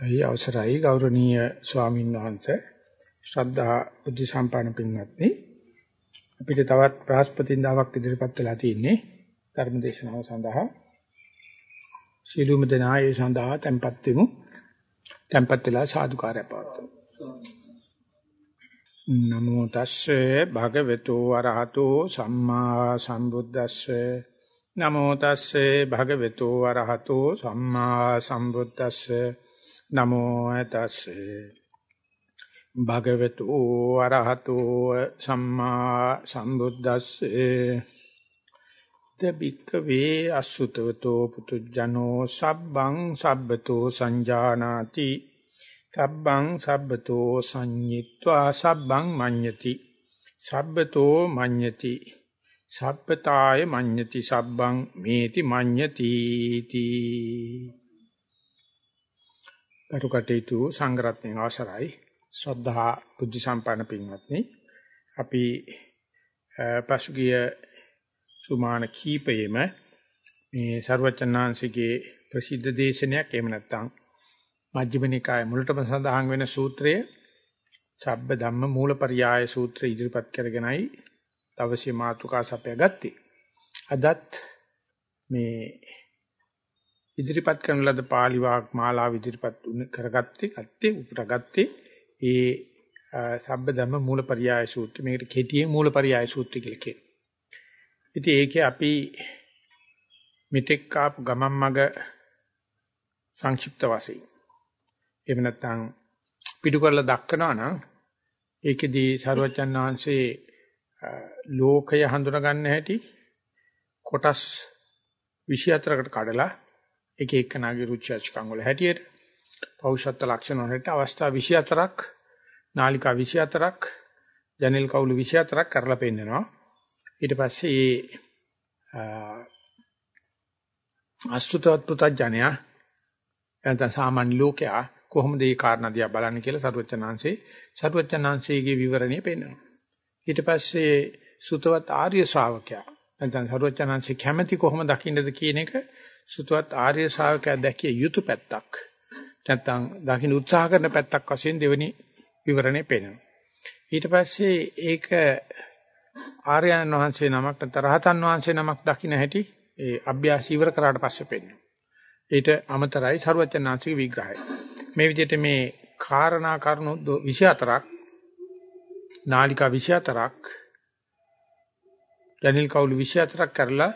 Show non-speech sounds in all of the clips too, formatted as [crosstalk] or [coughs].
අයි අවසරයි ගෞරවනීය ස්වාමීන් වහන්සේ. ශ්‍රද්ධා බුද්ධ සම්පන්න පින්වත්නි. අපිට තවත් බ්‍රහස්පතින්දාවක් ඉදිරිපත් වෙලා තියෙන්නේ ධර්ම දේශනාව සඳහා. සීලුම දෙනා ඒ සඳහා tempත් වෙමු. tempත් වෙලා සාදුකාරය පවත්වමු. නමෝ තස්සේ භගවතු වරහතෝ සම්මා සම්බුද්දස්සේ. නමෝ තස්සේ භගවතු වරහතෝ සම්මා සම්බුද්දස්සේ. නමෝ තස්සේ. භගවතු අරහතෝ සම්මා සම්බුද්දස්සේ. තබික්ක වේ අසුතවතෝ පුතුජනෝ සබ්බං සබ්බතෝ සංජානාති. සබ්බං සබ්බතෝ සංඤිත්වා සබ්බං මඤ්ඤති. සබ්බතෝ මඤ්ඤති. සබ්බතාය මඤ්ඤති සබ්බං මේති මඤ්ඤති තී කරුකටේතු සංග්‍රහයෙන් අවසරයි. ශ්‍රද්ධා බුද්ධ සම්පන්න පින්වත්නි අපි පසුගිය සුමාන කීපයේම මේ ਸਰවචන්නාංශිකේ ප්‍රසිද්ධ දේශනයක් එහෙම නැත්නම් මජ්ක්‍ධිම නිකායේ මුලටම සඳහන් වෙන සූත්‍රය සබ්බ ධම්ම මූලපරියාය සූත්‍රය ඉදිරිපත් කරගෙනයි දවසේ මාතෘකා සපය ගත්තේ අදත් මේ ඉදිරිපත් කරන ලද පාලි වාග් මාලාව ඉදිරිපත් කරගත්තේ ගත්තේ උපුටගත්තේ ඒ සබ්බ ධම්ම මූලපරියාය සූත්‍රය මේකට කෙටියෙන් මූලපරියාය සූත්‍රය කියලා කියනවා. ඉතින් ඒකේ අපි මෙතෙක් ආපු ගමන් මග සංක්ෂිප්ත වශයෙන් එහෙම නැත්නම් පිටු කරලා දක්වනවා නම් ඒකෙදී සරුවචන් වහන්සේ ලෝකය හඳුනා ගන්න හැටි කොටස් 24කට කඩලා එක එකනාගේ රුචි අරුචිකම් වල හැටියට පෞෂත්ව ලක්ෂණ වලට අවස්ථා 24ක් නාලිකා 24ක් ජනෙල් කවුළු 24ක් කරලා පෙන්නනවා. ඊට පස්සේ ඒ අසුතවත් පුතඥයා එතන සාමාන්‍ය ලෝකයා කොහොමද මේ කාරණා දිහා බලන්නේ කියලා සරුවචනාංශේ සරුවචනාංශයේ විවරණය පෙන්නනවා. ඊට පස්සේ සුතවත් ආර්ය ශ්‍රාවකයා නැත්නම් සරුවචනාංශේ කැමැති කොහොම දකින්නද කියන එක සුතවත් ආර්ය ශ්‍රාවකයා දැකිය යුතු පැත්තක්. නැත්තම් දකින්න උත්සාහ කරන පැත්තක් වශයෙන් දෙවෙනි විවරණේ පෙන්වනවා. ඊට පස්සේ ඒක ආර්යයන් වහන්සේ නමක් නැත්නම් රහතන් වහන්සේ නමක් දකින්න හැටි ඒ අභ්‍යාස ඉවර කරාට පස්සේ පෙන්වනවා. ඊට අමතරයි ਸਰවචනාංශික විග්‍රහය. මේ විදිහට මේ කාරණා කරුණු 24ක් නාලිකා 24ක් ජනිල් කවුළු 24ක් කරලා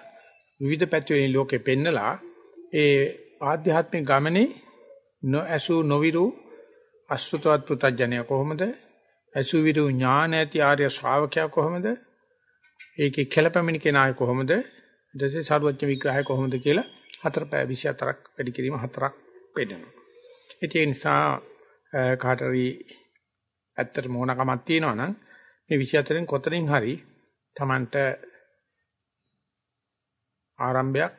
විවිධ පැති වලින් ලෝකෙ පෙන්නලා ඒ ආධ්‍යාත්මික ගමනේ නොඇසු නොවිරු අසුතවත් පුතඥය කොහොමද? ඇසු විරු ඥාන ඇති ආර්ය ශ්‍රාවකයා කොහොමද? ඒකේ කෙලපැමිණි කෙනාය කොහොමද? ඊටසේ සාරවත්්‍ය විග්‍රහය කොහොමද කියලා හතර පැය 24ක් වැඩි කිරීම හතරක් පෙන්නනවා. ඒ නිසා කාටරි ඇත්තට මොනකමක් තියෙනවා නම් මේ 24න් කොතනින් හරි Tamanට ආරම්භයක්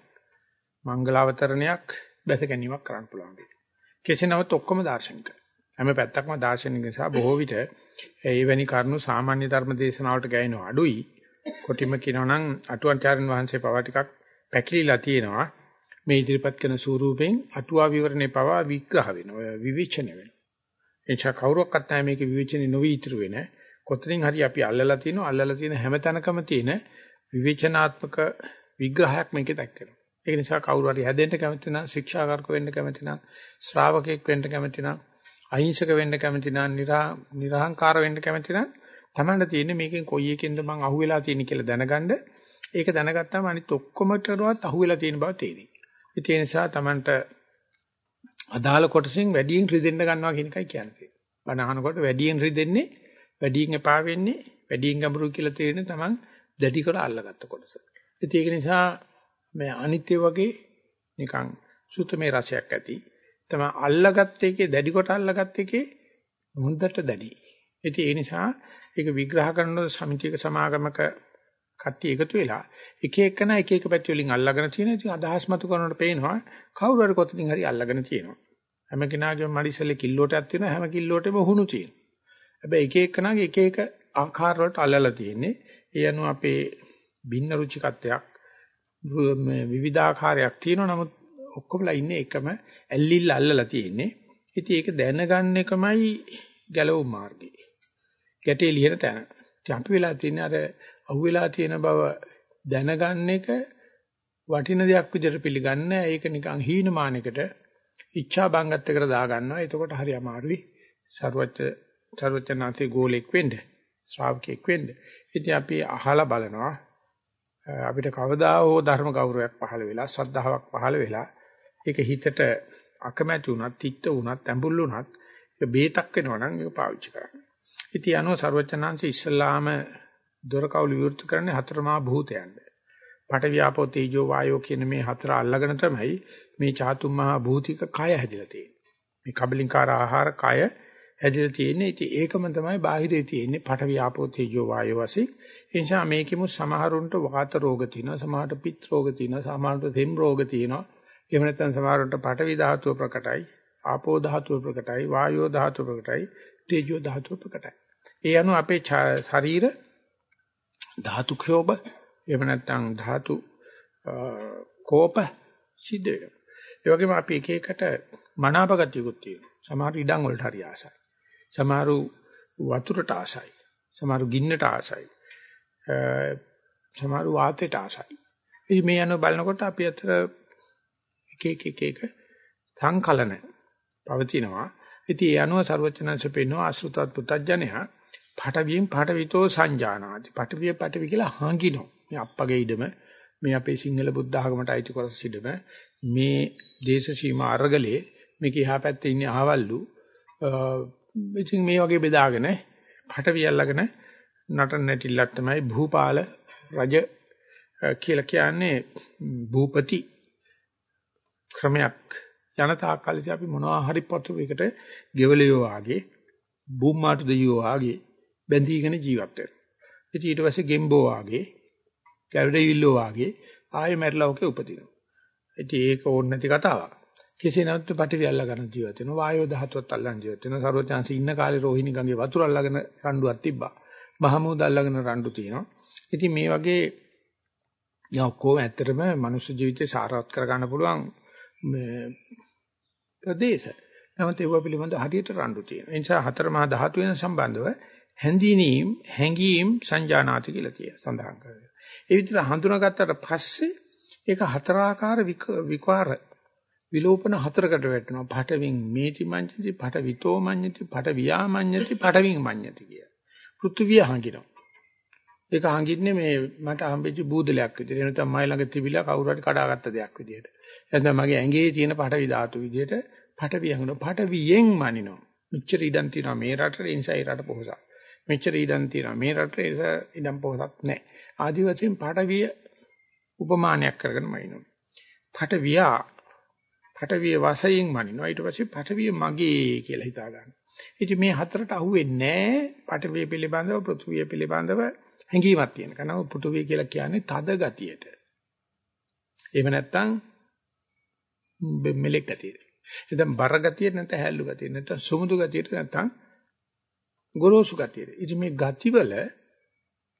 මංගලාවතරණයක් බැස ගැනීමක් කරන්න පුළුවන් දෙයක්. කෙසේ නමුත් ඔක්කොම දාර්ශනික. හැම පැත්තක්ම දාර්ශනික නිසා බොහෝ විට එවැනි කරුණු සාමාන්‍ය ධර්ම දේශනාවලට ගෑවෙන අඩුයි. කොටිම කියනවා නම් අටුවාචාර්යන් වහන්සේ පවා ටිකක් පැකිලිලා තියෙනවා. මේ ඉදිරිපත් කරන ස්වරූපෙන් අටුවා විවරණේ පවා විග්‍රහ වෙනවා. විවිචන වෙනවා. එනිසා කවුරක්වත් නැහැ මේක විවිචනේ නොවි ඉතුරු වෙන. කොතනින් හරි අපි අල්ලලා තියෙනවා. අල්ලලා තියෙන හැම තැනකම තියෙන විවේචනාත්මක විග්‍රහයක් මේකේ දැක්කනවා. ඒ නිසා කවුරු හරි හැදෙන්න කැමති නම් ශික්ෂාකාරක වෙන්න කැමති නම් ශ්‍රාවකෙක් වෙන්න කැමති නම් අහිංසක වෙන්න කැමති නම් නිර්හංකාර වෙන්න කැමති නම් තමන්ට තියෙන්නේ මේකෙන් කොයි එකෙන්ද මං අහුවෙලා තියෙන්නේ කියලා දැනගන්න. ඒක දැනගත්තාම අනිත් ඔක්කොමටවත් අහුවෙලා තියෙන බව තේරෙයි. ඒ නිසා තමන්ට අදාළ කොටසින් වැඩියෙන් රිදෙන්න ගන්නවා කියන එකයි කියන්නේ. බණ අහනකොට වැඩියෙන් රිදෙන්නේ වැඩියෙන් එපා වෙන්නේ වැඩියෙන් ගැඹුරු කියලා තේරෙන තමන් දැඩි කර අල්ලගත්ත කොටස. ඒක නිසා මේ අනිත්‍ය වගේ නිකන් සුතමේ රසයක් ඇති. තමයි අල්ලගත්ත එකේ දැඩි කොට අල්ලගත්ත එකේ හොඳට දැඩි. ඉතින් ඒ නිසා ඒක විග්‍රහ කරනකොට සමිතියක සමාගමක කට්ටිය එකතු වෙලා එක එකන එක එක පැති වලින් අල්ලගෙන තියෙන ඉතින් අදහස් මතු කරනකොට පේනවා කවුරු හරි කොතනින් හරි අල්ලගෙන තියෙනවා. හැම කෙනාගේම මඩිසලේ කිල්ලෝටයක් තියෙනවා හැම කිල්ලෝටෙම උහුණු තියෙනවා. හැබැයි එක එකනාගේ එක එක ආකාර වලට අල්ලලා තියෙන්නේ. ඒ අනුව අපේ භින්න රුචිකත්වයක් මේ විවිධාකාරයක් තියෙනවා නමුත් ඔක්කොමලා ඉන්නේ එකම ඇල්ලිල්ල අල්ලලා තියෙන්නේ. ඉතින් ඒක දැනගන්න එකමයි ගැලවුම් මාර්ගය. ගැටේ ලියන තැන. ඉතින් අපි වෙලා තියෙන අර අහුවෙලා තියෙන බව දැනගන්න එක වටින දෙයක් විදිහට පිළිගන්න ඒක නිකන් හීනමානයකට ඉච්ඡා බංගත්තකට දාගන්නවා. එතකොට හරි අමාරුයි. ਸਰවච ਸਰවචනාතේ ගෝලෙක් වෙන්න ශ්‍රාවකෙක් වෙන්න. ඉතින් අපි අහලා බලනවා අපිට කවදා හෝ ධර්ම ගෞරවයක් පහළ වෙලා ශ්‍රද්ධාවක් පහළ වෙලා ඒක හිතට අකමැති වුණත්, තිත්ත වුණත්, ඇඹුල් වුණත් ඒක බේතක් වෙනවා නම් ඒක පාවිච්චි කරන්න. ඉතින් අනෝ ਸਰවචනාංශ ඉස්ලාම දොරකවුළු විවෘත කරන්නේ හතරමා භූතයන්ද. පඨ වියාපෝ තේජෝ වායෝ කියන මේ හතර අල්ලගෙන තමයි මේ චාතුම් මහා භූතික කය හැදිලා තියෙන්නේ. මේ කබලින්කාර ආහාර කය හැදිලා තියෙන්නේ. ඉතින් ඒකම තමයි බාහිරේ තියෙන්නේ පඨ වියාපෝ තේජෝ වායෝ වශයෙන්. ඒ නිසා මේකෙමු සමහරුන්ට වාත රෝග තියෙනවා, සමහරට පිත් රෝග තියෙනවා, සමහරට තෙම් රෝග තියෙනවා. එහෙම නැත්නම් සමහරවිට පඨවි ධාතුව ප්‍රකටයි, ආපෝ ධාතුව ප්‍රකටයි, වායෝ ධාතුව ප්‍රකටයි, තේජෝ ධාතුව ප්‍රකටයි. ඒ අනුව අපේ ශරීර ධාතු ක්ෂෝභ එහෙම නැත්නම් ධාතු කෝප සිද්ධ වෙනවා. ඒ වගේම අපි එක එකට මනාපගතියකුත් තියෙනවා. සමහර ඉඩම් වලට හරි ආසයි. සමහරු වතුරට ආසයි. සමහරු ගින්නට ආසයි. සමහරු වාතයට ආසයි. ඉතින් මේ අනුව බලනකොට අපි අතර එක එක එක එක සංකලන පවතිනවා. ඉතින් ඒ අනුව ਸਰවචනංශ පෙන්නවා අසුතත් පුතඥයා පටවියෙන් පටවිතෝ සංජානාති. පටවිය පටවි කියලා හංගිනෝ. මේ අප්පගේ ඉඩම මේ අපේ සිංහල බුද්ධ ආගමට අයිති කොටස ඉඩම මේ දේශ සීමා අරගලේ මේක එහා පැත්තේ ඉන්නේ අහවල්ලු. ඉතින් මේ වගේ බෙදාගෙන පටවිය අල්ලගෙන නටන නැටිල්ලක් තමයි භූපාල රජ කියලා කියන්නේ භූපති ක්‍රමයක් යන තාක්කල්දී අපි මොනවා හරි පොතුවකට ගෙවලියෝ වාගේ බුම්මාට දෙයියෝ වාගේ බැඳීගෙන ජීවත් වෙනවා. ඉතින් ඊට පස්සේ ගෙම්බෝ වාගේ කැවඩෙවිල්ලෝ වාගේ ආයෙ මැරිලා ඔකේ උපදිනවා. ඉතින් ඒක ඕන නැති කතාවක්. කෙසේ නමුත් පටිවිය අල්ලා ගන්න ජීවත් වෙනවා. වායෝ ධාතුවත් අල්ලන් ජීවත් වෙනවා. සර්වඥාන්සි ඉන්න කාලේ රෝහිණී ගඟේ වතුර අල්ලගෙන රණ්ඩුවක් තිබ්බා. මහමූද අල්ලගෙන රණ්ඩු තියෙනවා. ඉතින් මේ වගේ යා ඔක්කොම ඇත්තටම මනුෂ්‍ය ජීවිතේ සාරවත් කර ගන්න පුළුවන් මේ ප්‍රදේශ. නමුත් ඒව පිළිබඳ හරියට රණ්ඩු තියෙනවා. ඒ නිසා හතර මහා ධාතු වෙන සම්බන්ධව හැඳිනීම් හැඟීම් සංජානාති කියලා කිය සඳහන් කරනවා. ඒ විදිහට හඳුනාගත්තට පස්සේ ඒක හතරාකාර විකාර විලෝපන හතරකට වැටෙනවා. පඨවින් මේති මඤ්ඤති, පඨවිතෝ මඤ්ඤති, පඨවියා මඤ්ඤති, පඨවින් මඤ්ඤති කිය. පෘථුවිය හංගිනවා. ඒක හංගින්නේ මේ මට හම්බෙච්ච බූදලයක් විදිහට. එනතම මයි ළඟ තිබිලා කවුරු හරි කඩාගත්ත දෙයක් විදිහට. එතන මගේ ඇඟේ තියෙන පටවි ධාතු විදිහට පටවි හංගන පටවියෙන් මනිනවා. මෙච්චර ඉඩම් තියෙනවා මේ රටේ ඒ නිසා ඒ රට පොහොසත්. මෙච්චර ඉඩම් තියෙනවා මේ රටේ ඒ ඉඩම් පොහොසත් නැහැ. ආදි වශයෙන් පටවිය උපමානයක් කරගෙන මනිනවා. පටවියා පටවිය වශයෙන් මනිනවා. ඊට පස්සේ පටවිය මගේ කියලා හිතා ගන්න. ඉතින් මේ හතරට අහුවෙන්නේ නැහැ. පටවිය පිළිබඳව පෘථුවිය පිළිබඳව හැඟීමක් තියෙන. කනව පෘථුවිය කියලා කියන්නේ තද ගතියට. එහෙම නැත්නම් මෙලෙක් ගතියට. නැත්නම් බර ගතියට නැත්නම් හැල්ලු ගතියට නැත්නම් සුමුදු ගතියට නැත්නම් ගොරෝසු ගතියට. ඉතින් මේ ගතිවල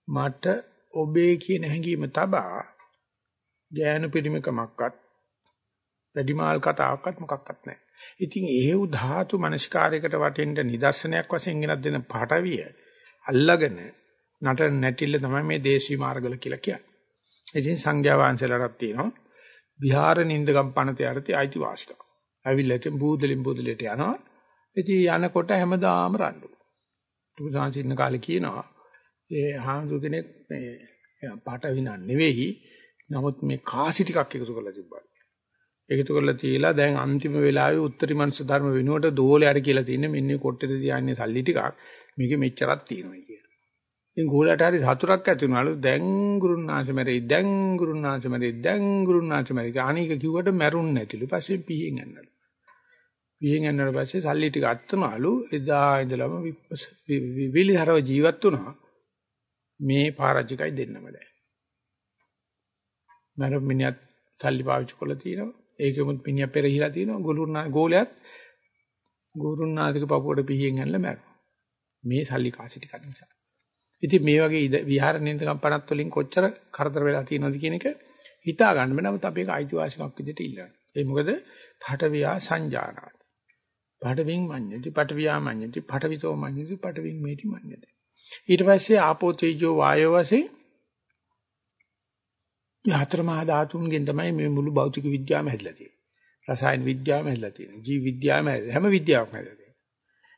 මට ඔබේ කියන හැඟීම තබා ගෑනු පිරිමකමක්වත් වැඩිමාල් කතාවක්වත් මොකක්වත් නැහැ. ඉතින් එහෙව් ධාතු මනස්කාරයකට වටින්න නිදර්ශනයක් වශයෙන් ගෙනත් දෙන පාඨවිය අල්ලගෙන නට නැටිල්ල තමයි මේ දේශී මාර්ගල කියලා කියන්නේ. ඉතින් සංඥා වංශලටත් තියෙනවා විහාර නින්දගම් පනතේ අරති අයිතිවාසිකම්. ඇවිල්ලා ඉතින් බූදලින් බූදලට යනවා. ඉතින් යනකොට හැමදාම රණ්ඩු. තුසාංශින්න කාලේ කියනවා ඒ හාමුදුර කෙනෙක් මේ පාට විනන් නෙවෙයි. නමුත් මේ කාසි ටිකක් එකතු කරලා තිබ්බා. එකතු කරලා තියලා දැන් අන්තිම වෙලාවේ උත්තරී මනස ධර්ම වෙනුවට දෝලයට කියලා තින්නේ මෙන්න කොට්ටේ තියාන්නේ සල්ලි ටිකක්. මේකෙ මෙච්චරක් තියෙනවා කියලා. ඉතින් ගෝලයට හරි සතුටක් ඇති වුණාලු දැන් ගුරුනාංශ මැරෙයි දැන් ගුරුනාංශ මැරෙයි දැන් ගුරුනාංශ මැරෙයි අනේක කිව්වට මැරුන්නේ නැතිලු. පස්සේ පිහින් යන්නලු. පිහින් යනකොට පස්සේ සල්ලි ටික අත්තුනාලු එදා ඉඳලම විවිලිහරව ජීවත් වුණා. මේ පාරජිකයි දෙන්නම දැන්. මර මිනිහත් සල්ලි පාවිච්චි කරලා තියෙනවා. ඒකෙමුත් මිනිහා පෙරහිලා තියෙනවා ගුරුනා ගෝලයක් ගුරුනාදික පපුවට පිහින් යනලා මැරුණා මේ සල්ලි කාසි ටිකක් නිසා ඉතින් මේ වගේ විහාර නින්දකම් පණත් වලින් කොච්චර කරදර වෙලා තියෙනවද කියන එක හිතා ගන්න බෑ. නමුත් අපි ඒක අයිතිවාසිකමක් විදිහට ඉල්ලනවා. ඒ මොකද පඨවියා සංජානාති. පඨවින් මඤ්ඤති පඨවියා මඤ්ඤති පඨවිතෝ මඤ්ඤති පඨවින් මේටි මඤ්ඤති ඊට පස්සේ ආපෝ තේජෝ වායෝ වශයෙන් යහතර මහා ධාතුන්ගෙන් තමයි මේ මුළු භෞතික විද්‍යාවම හැදලා තියෙන්නේ. රසායන විද්‍යාවම හැදලා තියෙන්නේ. ජීව විද්‍යාවම හැම විද්‍යාවක්ම හැදලා තියෙන්නේ.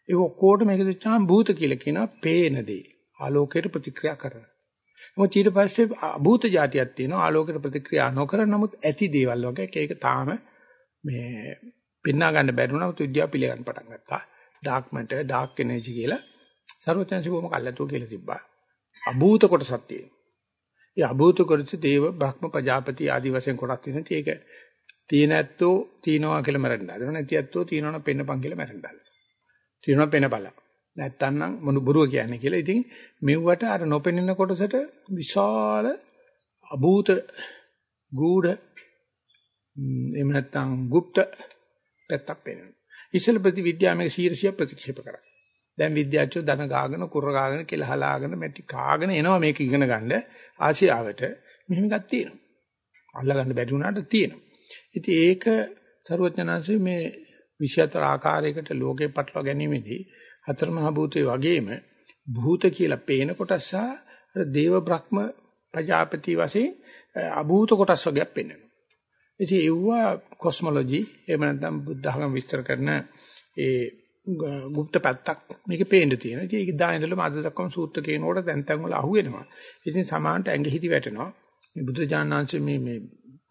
ඒක ඔක්කොටම මේක දෙච්චාම භූත කියලා කියනවා පේන දේ. ආලෝකයට ප්‍රතික්‍රියා කරන. මොකද ඊට පස්සේ භූත જાතියක් තියෙනවා ආලෝකයට ප්‍රතික්‍රියා නොකරන නමුත් ඇති දේවල් වගේ ඒක තාම මේ පෙන්නා ගන්න බැරි වුණා නමුත් විද්‍යාව පිළිගන්න පටන් ගත්තා. ඩාර්ක් මැටර්, ඩාර්ක් එනර්ජි කියලා සර්වඥාන්සේ බොහොම කල්ලාතෝ කියලා තිබ්බා. අභූත කොටසක් තියෙනවා. ඒ අභූත කොටස දේව බ්‍රහ්ම ප්‍රජාපති ආදි වශයෙන් කොටස් තියෙනවා. ඒක තියෙන ඇත්තෝ තියනවා කියලා මරන්න හදනවා. නැති ඇත්තෝ තියනවනම් පෙන්නපන් කියලා මරන්න හදනවා. තියනවා පෙන්න බලන්න. නැත්තම් නම් මොන බොරුව කියන්නේ කියලා. ඉතින් මෙව්වට අර නොපෙනෙන කොටසට විශාල අභූත ගූඪ එහෙම නැත්තම් গুপ্ত පැත්තක් පේනවා. ඉස්සෙල් ප්‍රතිවිද්‍යාව මේක 100 ප්‍රතික්ෂේප කරා. දැන් විද්‍යාඥයෝ ධන ගාගෙන කුර ගාගෙන කෙලහලාගෙන මැටි කාගෙන එනවා මේක ඉගෙන ගන්න ආසියාවට මෙහෙම එකක් තියෙනවා. අල්ලා ගන්න බැරි වුණාට තියෙනවා. ඉතින් ඒක සරුවචනanse මේ 24 ආකාරයකට ලෝකේ පටලවා ගැනීමේදී හතර මහ භූතේ වගේම භූත කියලා පේන කොටස අර දේව බ්‍රහ්ම ප්‍රජාපති වශයෙන් අභූත කොටස් වර්ගයක් පෙන්වනවා. ඉතින් ඒවා කොස්මොලොජි එහෙම නැත්නම් බුද්ධ ධර්ම විස්තර කරන ඒ গুপ্ත පැත්තක් මේකේ පේන්න තියෙනවා. ඉතින් ඒක දායනදලම අද දක්වාම සූත්‍ර කියනකොට දැන් තැන් වල අහුවෙනවා. ඉතින් සමානට ඇඟ හිටි වැටෙනවා. මේ බුදුජානනාංශයේ මේ මේ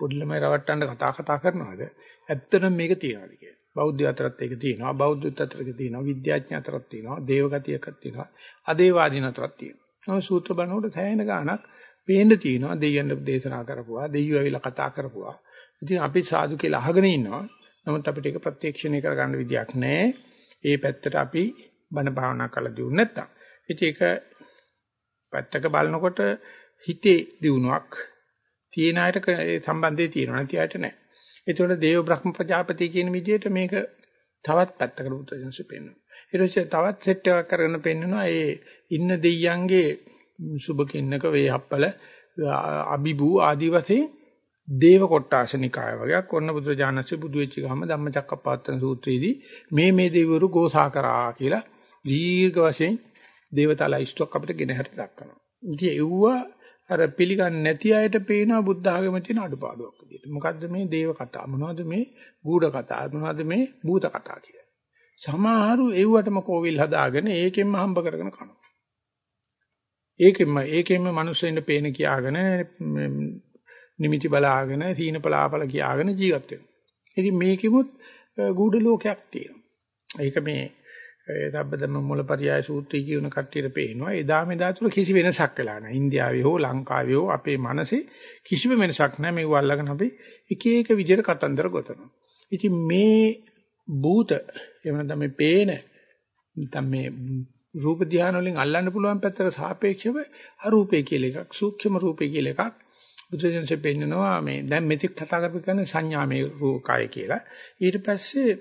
පොඩ්ඩලම රවට්ටන්න කතා කතා කරනවාද? ඇත්තටම මේක තියනවාද කියලා. බෞද්ධ අතරත් ඒක තියෙනවා. බෞද්ධ අතරක තියෙනවා. විද්‍යාඥ අතරත් තියෙනවා. දේවගතියක් තියෙනවා. අදේවාදීන අතරත් තියෙනවා. සූත්‍ර බලනකොට සෑහෙන ගාණක් පේන්න තියෙනවා. දෙයයන් දේශනා කරපුවා. දෙයියෝ ඇවිල්ලා කතා කරපුවා. ඉතින් අපි සාදු කියලා අහගෙන ඉන්නවා. නමුත් අපිට ඒක ප්‍රත්‍යක්ෂණය කරගන්න විදියක් නැහැ. ඒ පැත්තට අපි බණ භාවනා කරලා දියුනේ නැත්තම්. ඉතින් ඒක පැත්තක බලනකොට හිතේ දියුණුවක් තියෙන අයට සම්බන්ධය තියෙනවා නැති අයට නැහැ. ඒතකොට දේව බ්‍රහ්ම ප්‍රජාපති කියන විදිහට මේක තවත් පැත්තකට බුදුසසුන පෙන්වනවා. ඊට පස්සේ තවත් සෙට් එකක් කරගෙන පෙන්වනවා ඒ ඉන්න දෙයියන්ගේ සුබ කින්නක වේහප්පල අබිබූ ආදි වශයෙන් දේව කොට්ටාශනිකාය වගේක් ඔන්න බුදුරජාණන්සේ බුදු වෙච්ච ගම ධම්මචක්කප්පවත්තන සූත්‍රයේදී මේ මේ දෙවිවරු ගෝසා කරා කියලා දීර්ඝ වශයෙන් දේවතාලා ඉෂ්ටක් අපිට ගෙන හැට දක්වනවා. ඉතින් ඒවුවා අර පිළිගන්නේ නැති අයට පේනවා බුද්ධ ආගමේ තියෙන අඩුපාඩුවක් විදියට. මොකද්ද මේ දේව කතා? මොනවද මේ ගූඪ කතා? මොනවද මේ භූත කතා කියලා. සමහරු එව්වටම කෝවිල් හදාගෙන ඒකෙන්ම හම්බ කරගෙන කනවා. ඒකෙන්ම ඒකෙන්ම මිනිස්සුන්ට පේන කියාගෙන නිමිති බලාගෙන සීන පලාපල කියාගෙන ජීවත් වෙනවා. ඉතින් මේකෙමුත් ගුඩ ලෝකයක් තියෙනවා. ඒක මේ සබ්බදම මුලපරියාය සූත්‍රය කියන කට්ටියට පේනවා. එදා මෙදා තුල කිසි වෙනසක් වෙලා නැහැ. ඉන්දියාවේ හෝ ලංකාවේ හෝ අපේ මනසේ කිසිම වෙනසක් නැහැ. මේක අල්ලගෙන අපි එක එක විදිහට කතන්දර ගොතනවා. ඉතින් මේ භූත එහෙම නැත්නම් මේ පේන නැත්නම් මේ රූප ධානය වලින් අල්ලන්න පුළුවන් පැත්තට සාපේක්ෂව අරූපේ කියලා එකක් සූක්ෂම රූපේ කියලා එකක් බුදුසසුනේ පෙන්නනවා මේ දැන් මෙතික් කතා කරපු කියන්නේ සංඥාමය කය කියලා. ඊට පස්සේ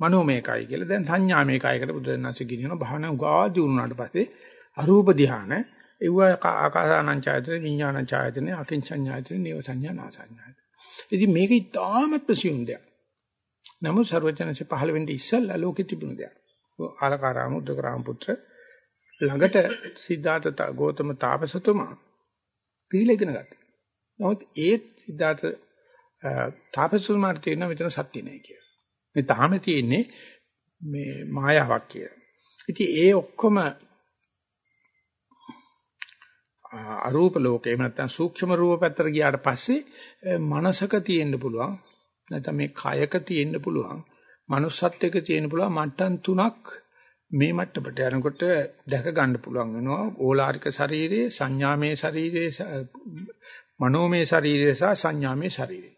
මනෝමය කය කියලා. දැන් සංඥාමය කයකට බුදුසසුනේ කියනවා භාවනා උගා දිනුනාට පස්සේ අරූප ධාන ඒව ආකාසානං ඡායතන විඥානං ඡායතන අකින්චඤ්ඤායතන නේව සංඥා නාසඤ්ඤායතන. ඉතින් මේක ඉතාමත් ප්‍රසියුම් දෙයක්. නමුත් ਸਰවඥන්සේ පහළ වෙන්නේ ඉස්සල්ලා ලෝකෙ තිබුණ දෙයක්. ආලකාරාම උද්දකරාම පුත්‍ර ළඟට සිද්ධාර්ථ ගෞතම තාපසතුමා පිළිලා ඉගෙන ගත්තා. නමුත් ඒ සිද්ධාර්ථ තාපසතුමාට තේරෙන මෙතන සත්‍ය නෑ කියලා. මේ තාම තියෙන්නේ මේ මායාවක් කියලා. ඉතින් ඒ ඔක්කොම අරූප ලෝකේ එහෙම නැත්නම් සූක්ෂම රූප පැත්තට ගියාට පස්සේ මනසක තියෙන්න පුළුවන් නැත්නම් මේ කයක තියෙන්න පුළුවන් manussත්වයක තියෙන්න පුළුවන් මට්ටම් තුනක් මේ මට්ටමට යනකොට දැක ගන්න පුළුවන් වෙනවා ඕලාරික ශරීරයේ සංඥාමය ශරීරයේ මනෝමය ශරීරය සහ සංඥාමය ශරීරය.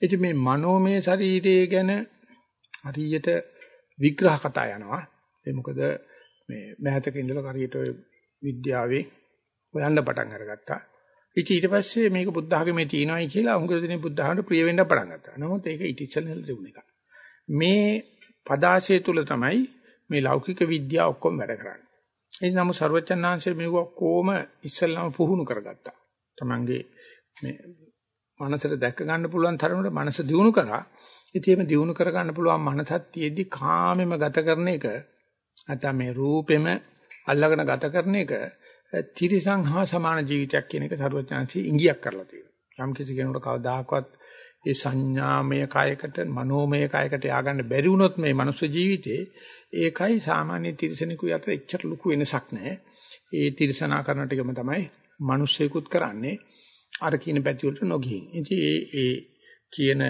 ඉතින් මේ මනෝමය ශරීරය ගැන හරියට විග්‍රහ කතා යනවා. ඒ මොකද මේ මෑතක ඉඳලා හරියට විද්‍යාවේ හොයන්න පටන් අරගත්තා. ඉතින් ඊට පස්සේ මේක බුද්ධ ආගමේ තියෙනවායි කියලා අහුඟ දෙනේ බුද්ධ ආගමට ප්‍රිය වෙන්න පටන් ගත්තා. නමුත් ඒක ඉතිසනල් දෙුණ එක. මේ පදාශය තුල තමයි මේ ලෞකික විද්‍යාව ඔක්කොම වැඩ කරන්නේ. ඒ නමුත් ਸਰවචන්නාංශයේ මේක ඔක්කොම ඉස්සල්ලාම පුහුණු කරගත්තා. Tamange මේ මනසට දැක ගන්න පුළුවන් තරමට මනස දියුණු කරා ඉතින් මේ දිනු කර ගන්න පුළුවන් මනසක් තියෙද්දි කාමෙම ගත කරන එක නැත්නම් මේ රූපෙම අල්ලගෙන ගත කරන එක තිරිසං හා සමාන ජීවිතයක් කියන එක සරුවචාන්සි ඉංගියක් කරලා තියෙනවා. යම් කිසි කෙනෙකුට කවදාකවත් ඒ සංඥාමය කායකට මනෝමය කායකට ය아가න්න බැරි වුණොත් මේ මනුස්ස ජීවිතේ ඒකයි සාමාන්‍ය තිරිසනෙකු අතර එච්චර ලොකු වෙනසක් නැහැ. ඒ තිරිසනා කරන ටිකම තමයි මිනිස්සෙකුත් කරන්නේ. අර කියන පැති වලට නොගිහින්. ඉතින් ඒ ඒ කියන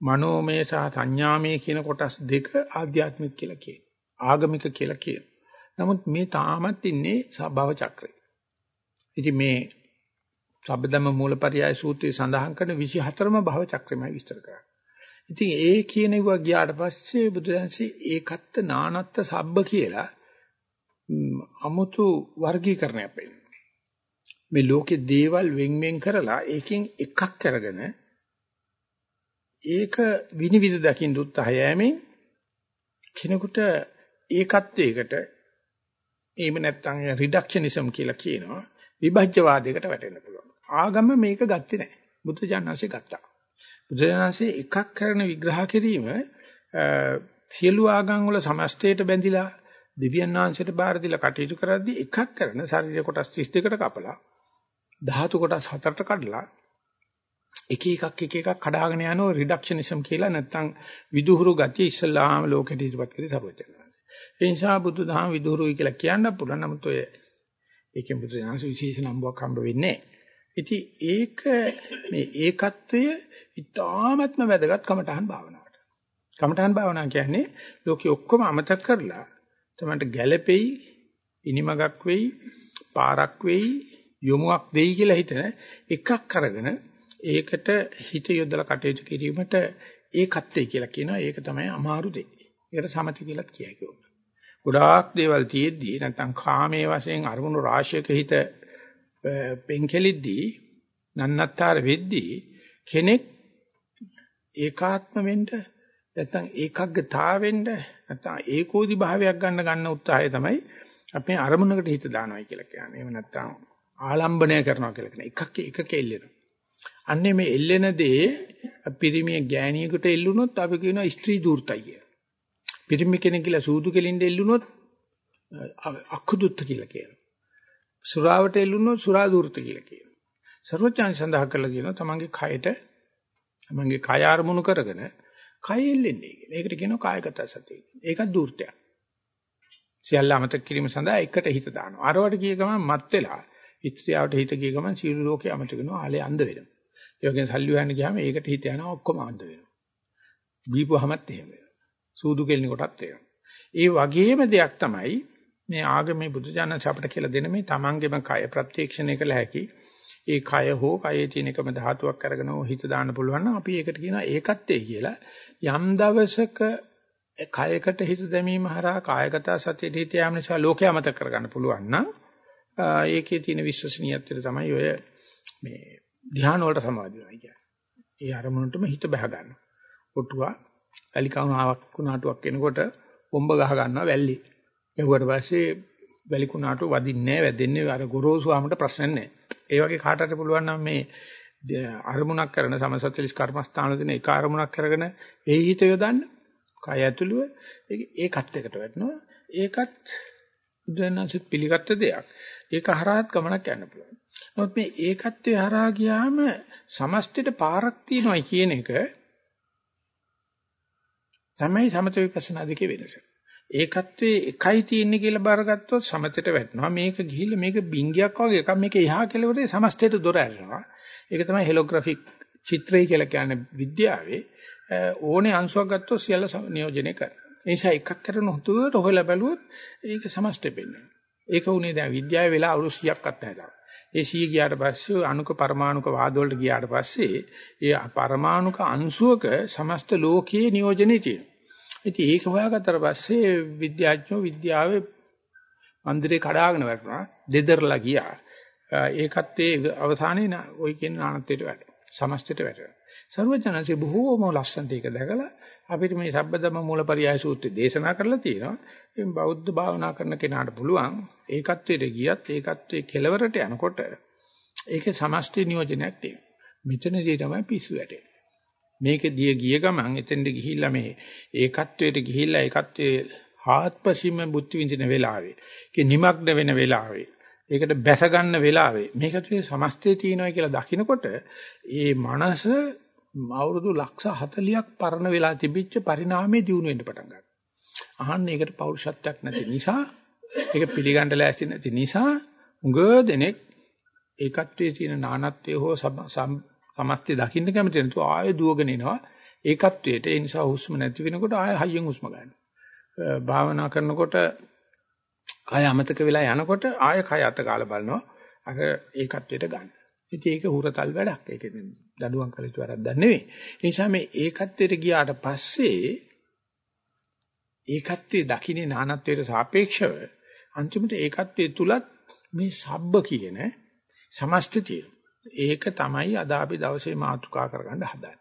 මනෝමය සහ සංඥාමය කියන කොටස් දෙක ආධ්‍යාත්මික කියලා කියනවා. ආගමික කියලා කියනවා. නමුත් මේ තාමත් ඉන්නේ භව චක්‍රේ. ඉතින් මේ සබ්බදම මූලපරියාය සූත්‍රයේ සඳහන් කරන 24ම භව චක්‍රෙමයි විස්තර කරන්නේ. ඉතින් ඒ කියනවා ගියාට පස්සේ බුදුදහමේ ඒකත්ත නානත්ත සබ්බ කියලා අමුතු වර්ගීකරණයක් වෙනවා. මේ ලෝකේ දේවල් වෙන් වෙන් කරලා ඒකෙන් එකක් අරගෙන ඒක විනිවිද දකින්න උත්සාහය යෑමෙන් කෙනෙකුට ඒකත්වයකට එහෙම නැත්නම් රිඩක්ෂනිසම් කියලා කියනවා විභජ්‍යවාදයකට වැටෙන්න පුළුවන්. ආගම මේක ගත්තේ නැහැ. බුදුජානනාංශේ ගත්තා. බුදුජානනාංශේ එකක් කරන විග්‍රහ කිරීම සියලු ආගම් වල සමස්තයට බැඳිලා දිව්‍යන් වහන්සේට බාර දීලා කටයුතු කරද්දී එකක් කරන ශරීර කොටස් 32කට කපලා ධාතු කොටස් හතරට කඩලා එක එකක් එක එකක් කඩාගෙන යනවා රිඩක්ෂනිසම් කියලා නැත්නම් විදුහුරු ගතිය ඉස්ලාම ලෝකෙට ඉදිරිපත් කරේ සර්වඥා. ඒ නිසා බුදුදහම විදුහුරුයි කියලා කියන්න පුළුවන්. නමුත් ඔය ඒකෙන් බුදුදහම විශේෂ නම්බුවක් හම්බ වෙන්නේ ඉතින් ඒක මේ ඒකත්වය ඉතාමත්ම වැදගත් කමඨහන් භාවනාවට. කමඨහන් භාවනාව කියන්නේ ලෝකෙ ඔක්කොම අමතක කරලා තමන්ට ගැළපෙයි, ඉනිමගක් වෙයි, පාරක් වෙයි, යොමුක් දෙයි කියලා හිතන එකක් අරගෙන ඒකට හිත යොදලා කටයුතු කිරීමට ඒකත්වය කියලා කියනවා. ඒක තමයි අමාරු දෙය. ඒකට සමති කියලා කියයි. ගොඩාක් දේවල් තියෙද්දි නැත්නම් කාමයේ වශයෙන් අරමුණු රාශියක හිත පෙන්කෙලිද්දී නන්නත්තර වෙද්දී කෙනෙක් ඒකාත්ම වෙන්න නැත්නම් ඒකග්ගතාවෙන්න නැත්නම් ඒකෝදි භාවයක් ගන්න ගන්න උත්සාහය තමයි අපි අරමුණකට හිත දානවා කියලා කියන්නේ. එහෙම නැත්නම් ආලම්බණය කරනවා කියලා කියන එකක් එකක එල්ලෙනවා. අන්නේ මේ එල්ලෙන දේ පිරිමිය ගෑණියෙකුට එල්ලුනොත් අපි කියනවා ස්ත්‍රී දූර්තයි කියලා. පිරිමි කෙනෙක් කියලා සූදු කෙලින්ද එල්ලුනොත් අකුදුත්ත කියලා කියනවා. සුරාවට එල්ලුනොත් සුරා දූර්ත කියලා කියනවා. සර්වඥාන් සඳහන් කරලා කියනවා තමන්ගේ කයට තමන්ගේ කය අරමුණු කරගෙන කය එල්ලෙන්නේ කියලා. ඒකට කියනවා කායගත සතිය. ඒකත් දූර්තයක්. සියල්ල අමතක කිරීම සඳහා එකට හිත දානවා. අරවට කිය ගමන් මත් වෙලා ඉත්‍ත්‍යාවට හිත ගිය ගමන් සීල ලෝකේ අමතක වෙනවා. ආලේ අඳ වෙනවා. ඒ වගේම සල්ලි හොයන්න ගියාම ඒකට හිත යනවා ඔක්කොම අඳ වෙනවා. බීපුවහමත් එහෙම වෙනවා. සූදු කෙලින කොටත් වෙනවා. ඒ වගේම දෙයක් තමයි මේ ආගමේ බුදුජානක අපට කියලා දෙන මේ තමන්ගේම කය ප්‍රත්‍යක්ෂණය කළ හැකි ඒ කය හෝ කයේ තියෙන එකම ධාතුවක් අරගෙන හිත දාන්න පුළුවන් නම් අපි ඒකට කියනවා ඒකත්වයේ කියලා යම් දවසක කයකට හිත දැමීම හරහා කායගත සතියට හිත යාම නිසා ලෝකය අමතක කරගන්න පුළුවන් නම් ඒකේ තියෙන විශ්වසනීයත්වය තමයි ඔය මේ ධ්‍යාන වලට සමාදිනවා කියන්නේ. ඒ අරමුණටම හිත බහ ගන්න. ඔටුවා වැලිකවුනාවක් කුණාටුවක් එනකොට බොම්බ ගහ ගන්නවා වැල්ලි. එහුවට පස්සේ වැලි කුණාටුව වදින්නේ වැදෙන්නේ අර ගොරෝසු ආමට ප්‍රශ්න නැහැ. ඒ වගේ කාටට පුළුවන් නම් මේ අරමුණක් කරන සමසත්ලිස් කර්මස්ථාන දෙන එක අරමුණක් කරගෙන ඒ හිත යොදන්න කය ඇතුළුව ඒකත් එකට වැටෙනවා. ඒකත් බුදුරණන්සෙත් පිළිගත්ත දෙයක්. ඒක හරහාත් ගමනක් යන්න පුළුවන්. නමුත් මේ ඒකත්වයේ හරහා ගියාම සමස්තයට පාරක් තියෙනවායි කියන එක තමයි සමත විපස්සනා දෙකේ වෙනස. ඒකත්වයේ එකයි තියෙන්නේ කියලා බාරගත්තොත් සමතයට වැටෙනවා. මේක ගිහිල්ලා මේක බින්ගයක් වගේ එකක් මේක එහා කෙලවරේ සමස්තයට දොර ඇරෙනවා. ඒක තමයි හෙලෝග්‍රැෆික් චිත්‍රය කියලා කියන්නේ විද්‍යාවේ ඕනේ අංශුවක් ගත්තොත් සියල්ල නියෝජනය කරනවා. ඒ නිසා එකක් කරන හොතුවට හොයලා බැලුවොත් ඒක සමස්තෙ වෙන්නේ. ඒක උනේ දැන් විද්‍යාවේ වෙලා අවුරුදු 100ක්වත් නැහැ ඒ 100 ගියාට පස්සේ අණුක පරමාණුක වාද වලට ගියාට පස්සේ ඒ පරමාණුක අංශුවක සමස්ත ලෝකයේ නියෝජනේ තියෙනවා. ඉතින් ඒක හොයාගත්තට පස්සේ විද්‍යාඥයෝ විද්‍යාවේ මන්දිරේ කඩාගෙන වැටුණා. දෙදරලා ගියා. ඒකත් ඒ අවසානයේ ওই කියන නානත්වයට වැටෙනවා. සමස්තයට වැටෙනවා. සර්වඥාන්සේ බොහෝම ලස්සනට ඒක දැකලා අපිට මේ සබ්බදම මූලපරියාය සූත්‍රය දේශනා කරලා තියෙනවා. එම් බෞද්ධ භාවනා කරන කෙනාට පුළුවන් ඒකත්වයට ගියත් ඒකත්වයේ කෙලවරට යනකොට ඒකේ සමස්ත නියෝජනයක් තියෙනවා. මෙතනදී තමයි පිස්සු වැටෙන්නේ. මේකදී ගිය ගමන් එතෙන්ට ගිහිල්ලා මේ ඒකත්වයට ගිහිල්ලා ඒකත්වයේ ආත්පසීම බුද්ධ විඳින වෙලාවේ ඒක නිමග්න වෙන වෙලාවේ ඒකට බැස ගන්න වෙලාවේ මේකට සමස්තය තියෙනවා කියලා දකිනකොට ඒ මනස අවුරුදු ලක්ෂ 40ක් පරණ වෙලා තිබිච්ච පරිණාමයේ දියුණු වෙන්න පටන් ගන්නවා. අහන්නේ ඒකට පෞරුෂත්වයක් නැති නිසා ඒක පිළිගන්න ලෑස්ති නැති නිසා උඟ දෙනෙක් ඒකත්වයේ තියෙන නානත්වයේ හෝ සමස්තය දකින්න කැමති නැතුව ආයෙ දුවගෙන එනවා ඒකත්වයට ඒ නිසා හුස්ම නැති වෙනකොට ආයෙ හයියෙන් හුස්ම ගන්නවා භාවනා කරනකොට කය අමතක වෙලා යනකොට ආයෙ කය අත කාලා බලනවා අර ඒකත්වයට ගන්න. ඉතින් ඒක හුරතල් වැඩක්. ඒක දඩුවම් කළ යුතු වැඩක් නෙවෙයි. ඒ නිසා මේ ඒකත්වයට ගියාට පස්සේ ඒකත්වයේ දකින්නේ නානත්වයට සාපේක්ෂව අන්තිමට ඒකත්වයේ තුලත් මේ සබ්බ කියන සමස්ත ඒක තමයි අද අපි දවසේ මාතෘකා කරගන්න හදන්නේ.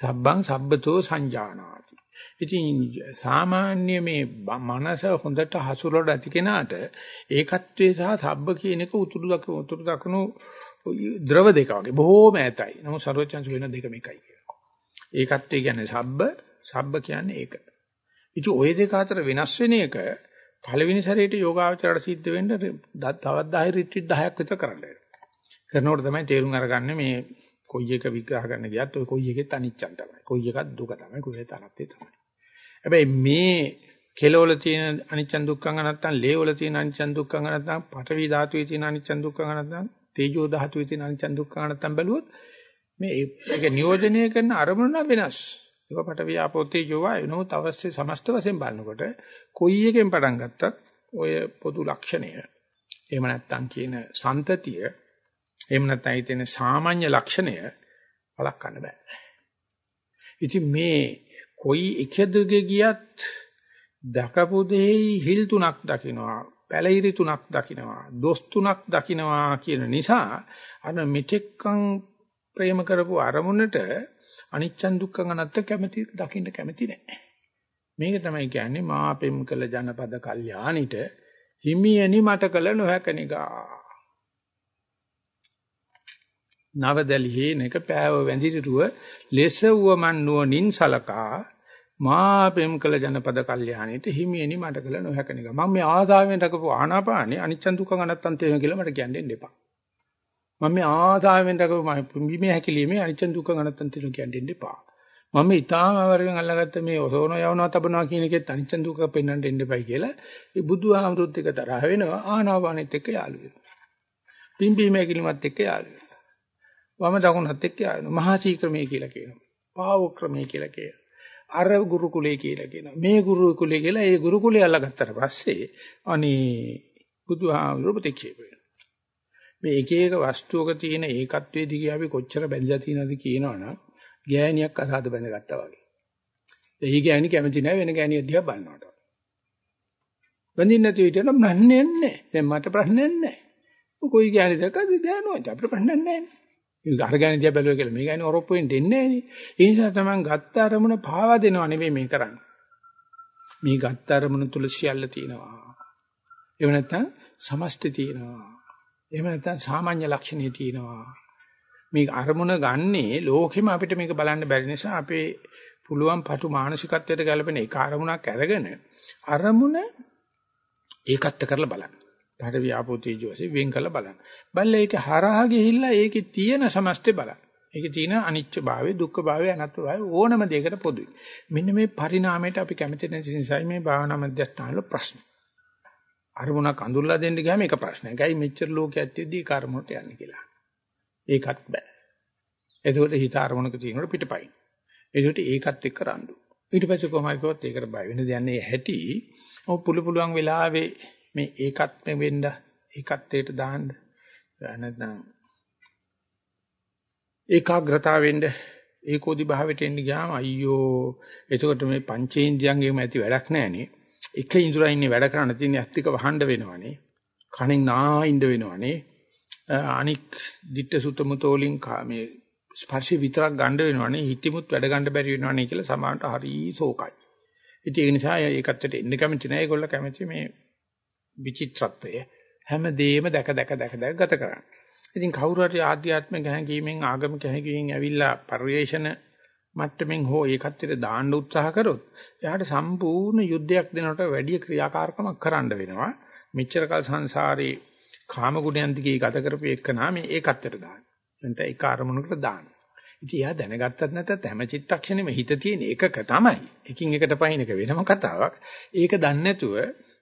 සබ්බං සබ්බතෝ සංජානාති. ඉතින් සාමාන්‍ය මේ මනස හොඳට හසුරවල ඇති කෙනාට ඒකත්වයේ සහ සබ්බ කියන එක උතුරු දකුණු උතුරු දකුණු ද්‍රව දෙක වගේ බොහෝම ඈතයි. නමුත් සරුවචන්සු වෙන දෙකම එකයි කියලා. ඒකත් ඒ කියන්නේ සබ්බ සබ්බ කියන්නේ ඒක. ඉතින් ওই දෙක අතර වෙනස් වෙන එක පළවෙනි සැරේට යෝගාවචරයට සිද්ධ වෙන්න තවත් 10 රිට්‍රීට් 10ක් විතර කරන්න වෙනවා. කරනකොට තමයි තේරුම් අරගන්නේ මේ කොයි එක විග්‍රහ කරන්න ගියත් ඔය කොයි එකෙත් අනිච්චන් තමයි. කොයි එකක් දුක තමයි. කොයි එකත් අනත්තේ තමයි. හැබැයි මේ කෙලවල තියෙන අනිච්චන් දුක්ඛං අනත්තන්, ලේවල තියෙන අනිච්චන් දුක්ඛං අනත්තන්, පඨවි ධාතුවේ තියෙන අනිච්චන් දුක්ඛං අනත්තන් තේජෝ ධාතුවේ තියෙන අනිච්චන් දුක්ඛං අනත්තං බැලුවොත් මේ ඒක නියෝජනය කරන අරමුණ වෙනස්. ඒක පඨවි ආපෝ තේජෝ වායු නමුත් අවශ්‍ය සමස්ත වශයෙන් බලනකොට කොයි එකෙන් පටන් ගත්තත් ඔය පොදු ලක්ෂණය එහෙම නැත්නම් කියන සන්තතිය එහෙම නැත්නම් හිතෙන සාමාන්‍ය ලක්ෂණය වළක්වන්න බෑ. ඉතින් මේ කොයි එකදගේ ගියත් දකපු දෙහි හිල් තුනක් දකින්නවා පැලිරි තුනක් දකින්නවා දොස් තුනක් දකින්නවා කියන නිසා අර මෙතෙක්කන් ප්‍රේම කරපු අරමුණට අනිච්චන් දුක්ඛං අනත්ත කැමති දකින්න කැමති නැහැ. මේක තමයි කියන්නේ මාපෙම් කළ ජනපද කල්යාණිට හිමියනි මට කළ නොහැකනිකා. නවදලිහි නක පෑව වැඳිරිරුව ලෙස වුවමන් නුවණින් සලකා මාපෙම් කළ ජනපද කල්යාණිට හිමියනි මට කළ නොහැකනිකා. මම මේ ආදාවෙන් රකපු ආනාපානේ අනිච්චන් දුක්ඛං අනත්තන් තේම කියලා මට කියන්න දෙන්න එපා. මම මේ ආදාවෙන් දකව බිමේ හැකිලිමේ අනිච්ච දුක්ඛ අනත්තන් තියෙන කියන්න දෙන්න එපා. මම ඊටාම වරගෙන් අල්ලගත්ත මේ ඔසෝන යවනවා තබනවා කියන එකෙත් අනිච්ච දුක්ඛ පෙන්වන්න දෙන්න එපයි කියලා ඒ බුදුහාමුදුරුත් එක තරහ වෙනවා ආනාපානෙත් එක්ක යාළු වෙනවා. පිම්බීම හැකිලිමත් එක්ක යාළු වෙනවා. වම දකුණත් එක්ක යාළු වෙනවා. මහා චීක්‍රමයේ කියලා කියනවා. පාව ක්‍රමයේ කියලා කියනවා. අර ගුරුකුලේ කියලා කියනවා. මේ ගුරුකුලේ කියලා ඒ ගුරුකුලේ අල්ලගත්තට පස්සේ අනේ බුදුහාමුදුරුවෝ ප්‍රතික්ෂේප වෙනවා. මේ එක එක වස්තුවක තියෙන ඒකත්වයේ දිගේ අපි කොච්චර බැඳලා තියෙනවද කියනවනම් ගෑණියක් අසාද බැඳගත්තා වගේ. එහි ගෑණි කැමති නැහැ වෙන ගෑණියක් දිහා බලනවට. බැඳින්න නැති විදිහට ප්‍රශ්නයක් නැහැ. දැන් මට ප්‍රශ්නයක් නැහැ. කොයි ගෑණි දැක්කද ගෑනුවා අපිට ප්‍රශ්නයක් නැහැ. ඒ අර ගෑණි දිහා බැලුවා කියලා මේ ගෑණි ඔරොප්පුවෙන් දෙන්නේ නැහැ නේ. ඒ නිසා තමයි ගත්ත අරමුණ පාවා දෙනව නෙවෙයි මේ කරන්නේ. මේ ගත්ත අරමුණ තුල සියල්ල තියෙනවා. එහෙම නැත්නම් සමස්ත තියෙනවා. එහෙම නැත්නම් සාමාන්‍ය ලක්ෂණේ තියෙනවා. මේ අරමුණ ගන්නේ ලෝකෙම අපිට මේක බලන්න බැරි නිසා අපේ පුළුවන් පටු මානසිකත්වයට ගැලපෙන එක අරමුණක් අරගෙන අරමුණ ඒකත් කරලා බලන්න. පාඩ ව්‍යාපෝ තේජෝසේ වෙන් කරලා බලන්න. බලලා ඒක හරහා ගිහිල්ලා ඒකේ තියෙන සමස්තය බලන්න. ඒකේ තියෙන අනිච්ච භාවය, දුක්ඛ භාවය, අනාත්ම භාවය ඕනම දෙයකට පොදුයි. මෙන්න මේ පරිණාමයට අපි කැමති නැති නිසා මේ භාවනා මධ්‍යස්ථානවල ප්‍රශ්න. අරමුණක් අඳුල්ලා දෙන්න ගියාම ඒක ප්‍රශ්නයක්. ඇයි මෙච්චර ලෝකයක් ඇත්තේදී කර්මොට යන්නේ කියලා. ඒකත් බෑ. එතකොට හිත අරමුණක තියෙනකොට පිටපයින්. එතකොට ඒකත් එක්ක රණ්ඩු. ඊට පස්සේ කොහොමයි කිව්වොත් ඒකට බය වෙන දෙන්නේ ඇති. ඔව් පුළු පුළුවන් වෙලාවේ මේ ඒකත් වෙන්න ඒකත්වයට දාන්න. නැත්නම් ඒකාග්‍රතාවෙන්න ඒකෝදි භාවයට එන්න ගියාම අයියෝ එතකොට මේ පංචේන්ද්‍රයන්ගෙම ඇති වැඩක් නැහනේ. එක ඉඳුරා ඉන්නේ වැඩ කරන්න තියෙන ඇත්තික වහන්න වෙනවනේ. කණෙන් නායින්ද වෙනවනේ. අනික් ditta sutta mutolin මේ ස්පර්ශي විතරක් ගන්න වෙනවනේ. හිටිමුත් වැඩ ගන්න බැරි වෙනවනේ කියලා සමානට හරි සෝකයි. ඉතින් ඒ නිසා ඒකත්ට එන්න කැමති නැහැ. ඒගොල්ලෝ කැමති මේ විචිත්‍රත්වය හැමදේම දැක දැක දැක දැක ගත කරන්න. ඉතින් කවුරු හරි ආධ්‍යාත්මික හැඟීමෙන් ආගමික හැඟීමෙන් ඇවිල්ලා පරිවේෂණ මට්ටමින් හෝ ඒකත්වයට දාන්න උත්සාහ කරොත් එයාට සම්පූර්ණ යුද්ධයක් දෙනකොට වැඩි ක්‍රියාකාරකමක් කරන්න වෙනවා. මෙච්චර කල සංසාරේ කාම ගුණයන් දිගේ ගත කරපු එකනා මේ ඒකත්වයට දාන්න. නැත්නම් ඒක අරමුණකට දාන්න. ඉතින් එයා දැනගත්තත් නැත්නම් හැම චිත්තක්ෂණෙම හිත තියෙන එකක තමයි. එකින් එකට පහින එක වෙනම කතාවක්. ඒක දන්නේ නැතුව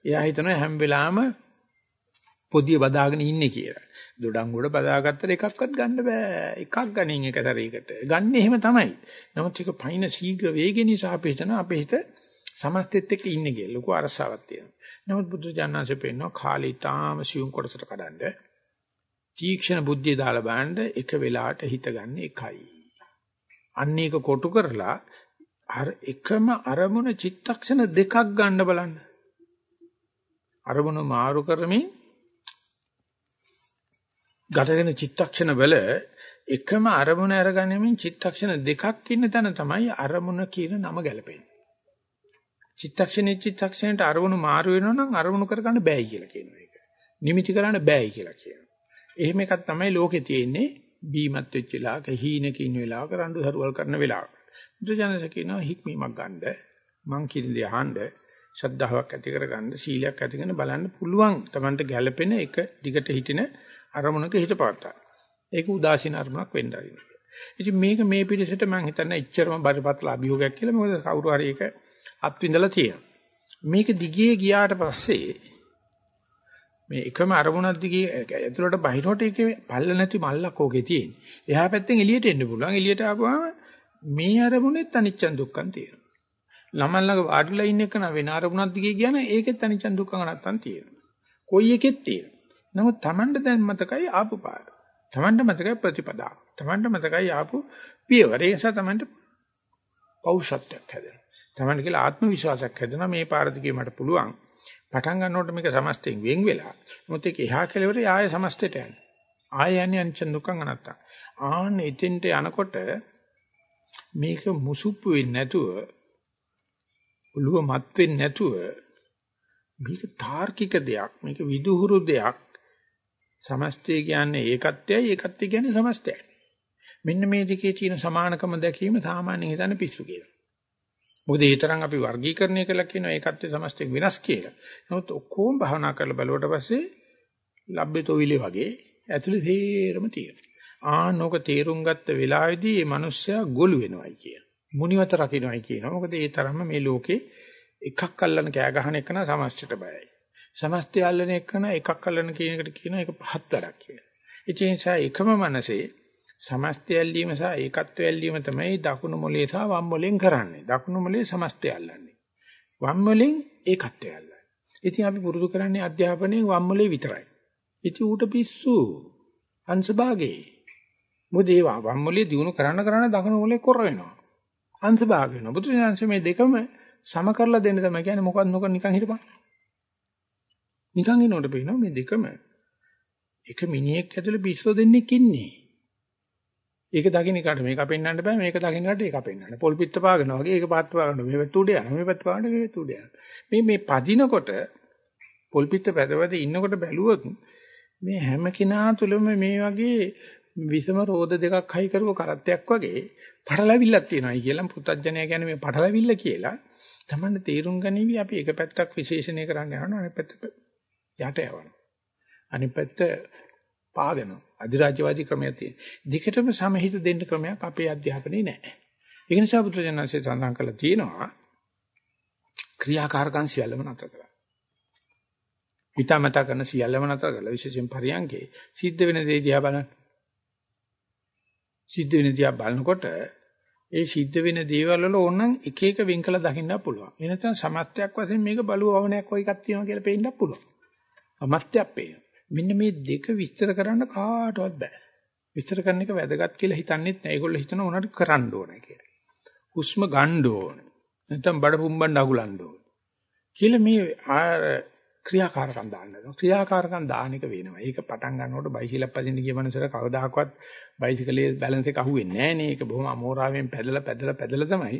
එයා හිතනවා හැම වෙලාවෙම පොදිය බදාගෙන ඉන්නේ කියලා. දොඩංගුඩ බදාගත්තට එකක්වත් ගන්න බෑ. එකක් ගනින් එක තරයකට. ගන්න එහෙම තමයි. නමුත් ඒක පයින් ශීඝ්‍ර වේගය නිසා අපි හිතන අපේ හිත සමස්තෙත් එක්ක ඉන්නේ කියලා. ලොකු අරසාවක් තියෙනවා. නමුත් බුදු ජානනාංශ පෙන්නනවා කාලී තාම සියුම් කොටසට කඩන්න. තීක්ෂණ බුද්ධිය දාලා බලන්න එක වෙලාවට හිත ගන්න එකයි. අන්න ඒක කොටු කරලා අර එකම අරමුණ චිත්තක්ෂණ දෙකක් ගන්න බලන්න. අරමුණ මාරු කරමින් ගතගෙන චිත්තක්ෂණ වල එකම අරමුණ අරගැනීමෙන් චිත්තක්ෂණ දෙකක් ඉන්න තැන තමයි අරමුණ කියන නම ගැලපෙන්නේ. චිත්තක්ෂණේ චිත්තක්ෂණයට අරමුණු මාරු වෙනවා නම් අරමුණු කරගන්න බෑයි කියලා කියනවා ඒක. නිමිති කරන්න බෑයි කියලා කියනවා. එහෙම එකක් තමයි ලෝකේ තියෙන්නේ බීමත් වෙච්ච වෙලාවක හීනක ඉන්න වෙලාවක රණ්ඩු සරුවල් කරන වෙලාවක. බුදුජානක කියනවා හික්මීමක් ගන්න මං කියන දේ අහන්න ශ්‍රද්ධාවක් ඇති කරගන්න සීලයක් ඇති කරගෙන බලන්න පුළුවන්. Tamanට ගැළපෙන එක දිගට හිටින අරමුණක හිත පාත්තා. ඒක උදාසීන අරමුණක් වෙන්න ආරින්න. ඉතින් මේක මේ පිළිසෙට මම හිතන්නේ එච්චරම බරපතල අභියෝගයක් කියලා මොකද කවුරු හරි ඒක අත්විඳලා තියෙනවා. මේක දිගේ ගියාට පස්සේ මේ එකම අරමුණක් දිගේ ඇතුළට බහිනකොට ඒකේ පල්ල නැති මල්ලක් ඕකේ තියෙන. එහා පැත්තෙන් එළියට එන්න පුළුවන්. එළියට ආපුවාම මේ අරමුණෙත් අනිච්චන් දුක්ඛන් තියෙනවා. ළමන් ළඟ වාඩිලා ඉන්න එක න වෙන අරමුණක් දිගේ කියන ඒකෙත් අනිච්චන් දුක්ඛන් නැත්තන් තියෙනවා. කොයි එකෙත් තියෙනවා. නමුත් Tamanට දැන් මතකයි ආපු පාර. Tamanට මතකයි ප්‍රතිපදාව. Tamanට මතකයි ආපු පියවර. ඒ නිසා Tamanට පෞෂත්වයක් හැදෙනවා. Tamanට කියලා ආත්ම විශ්වාසයක් හැදෙනවා මේ පාර දිගේ මට පුළුවන්. පටන් ගන්නකොට මේක සමස්තයෙන් වෙන් වෙලා. මොකද ඒක එහා කෙලවරේ ආය සමස්තයට යන්නේ. ආය යන්නේ අනිච්ච දුක්ඛං අනත්තං. ආන්න එතෙන්ට යනකොට මේක මුසුප්පු වෙන්නේ නැතුව ඔළුව මත් වෙන්නේ නැතුව මේක තාර්කික දෙයක් මේක විදුහුරු දෙයක් සමස්තය කියන්නේ ඒකත්වයයි ඒකත්වය කියන්නේ සමස්තයයි. මෙන්න මේ දෙකේ තියෙන සමානකම දැකීම සාමාන්‍යයෙන් හිතන්නේ පිස්සු කියලා. මොකද ඒ තරම් අපි වර්ගීකරණය කළා කියන ඒකත්වය සමස්තයෙන් වෙනස් කියලා. නමුත් ඔක්කොම භවනා කරලා බලුවට පස්සේ ලබ්බේතොවිලේ වගේ ඇතුලේ තේරම තියෙනවා. ආනෝක තේරුම් ගත්ත වෙලාවේදී මේ මිනිස්සයා ගොළු වෙනවයි කියන. මුනිවත රකින්නයි කියනවා. මොකද ඒ තරම්ම මේ ලෝකේ එකක් අල්ලන කෑ ගහන එක නා සමස්තයට බයයි. සමස්තය අල්ලන එකන එකක් අල්ලන කියන එකට කියනවා ඒක පහත් වැඩක් කියලා. ඒ නිසා එකම මනසේ සමස්තය ඇල්ලීම සහ ඒකත්වය ඇල්ලීම තමයි දකුණු මොලේ සහ වම් මොලෙන් කරන්නේ. දකුණු මොලේ සමස්තය අල්ලන්නේ. වම් මොලෙන් ඒකත්වය අල්ලන්නේ. ඉතින් අපි පුරුදු කරන්නේ අධ්‍යාපනයේ වම් මොලේ විතරයි. ඉතින් ඌට පිස්සු අංශභාගේ. මොකද ඒ වම් මොලේ දිනු කරන්න කරන්න දකුණු මොලේ කොර වෙනවා. අංශභාග වෙනවා. බුදු දහම මේ දෙකම සම කරලා දෙන්න තමයි කියන්නේ මොකක්ද නොකර නිකන් හිටපන්. නිකන් ඉන්නකොට පේනවා මේ දෙකම එක මිනිහෙක් ඇතුලේ පිස්සෝ දෙන්නෙක් ඉන්නේ. ඒක දකින්න කාට මේක පෙන්වන්න බෑ මේක දකින්න කාට ඒක පෙන්වන්න. පොල් පිට පාගන වගේ ඒක පාත් පාගන මේ පැත්ත උඩ යනවා මේ පැත්ත පාගන මේ පැත්ත උඩ යනවා. මේ මේ පදිනකොට පොල් පිට පැදවද ඉන්නකොට බැලුවොත් මේ හැම කෙනා තුළම මේ වගේ විසම රෝද දෙකක් හයි කරව කරත්තයක් වගේ පටලැවිල්ලක් තියෙනවායි කියලා පුත්තජනය කියන්නේ මේ පටලැවිල්ල කියලා තමන්න තේරුම් ගනිවි අපි එක පැත්තක් විශේෂණය කරන්න යනවා අනිත් පැත්ත යට යවනවා. අනිත් පැත්ත පාගනවා. අධිරාජ්‍යවාදී ක්‍රමයක් තියෙන. දෙකටම සමහිත දෙන්න ක්‍රමයක් අපේ අධ්‍යාපනයේ නැහැ. ඒ නිසා පුත්‍රජනන්සේ සඳහන් කළා තියෙනවා ක්‍රියාකාරකම් සියල්ලම නතර කරා. හිතාමතා කරන සියල්ලම නතර කළා. විශේෂයෙන් පරියන්කේ සිද්ධ වෙන දේ දිහා බලන්න. සිද්ධ වෙන දිහා බලනකොට ඒ සිද්ධ වෙන දේවල් වල ඕනනම් එක එක වෙන් කළ දකින්න පුළුවන්. එනතන සමත්යක් වශයෙන් මේක බලුව අවණයක් වගේ එකක් තියෙනවා කියලා පේන්නත් පුළුවන්. අමස්ත්‍යයක් පේනවා. මෙන්න මේ දෙක විස්තර කරන්න කාටවත් බෑ. විස්තර කරන එක වැදගත් කියලා හිතන්නේත් නෑ. ඒගොල්ලෝ හිතන උනට කරන්න ඕනේ කියලා. හුස්ම ගන්න ඕනේ. නැත්නම් බඩ පුම්බන් අගුලන්න ඕනේ. කියලා මේ ක්‍රියාකාරකම් දාන්න. ක්‍රියාකාරකම් දාන එක වෙනවා. ඒක පටන් ගන්නකොට බයිසිකලක් පදින්න ගිය මනුස්සර කවදාකවත් බයිසිකලයේ බැලන්ස් එක අහුවෙන්නේ නෑ නේ. ඒක බොහොම අමෝරාවෙන් පැදලා පැදලා පැදලා තමයි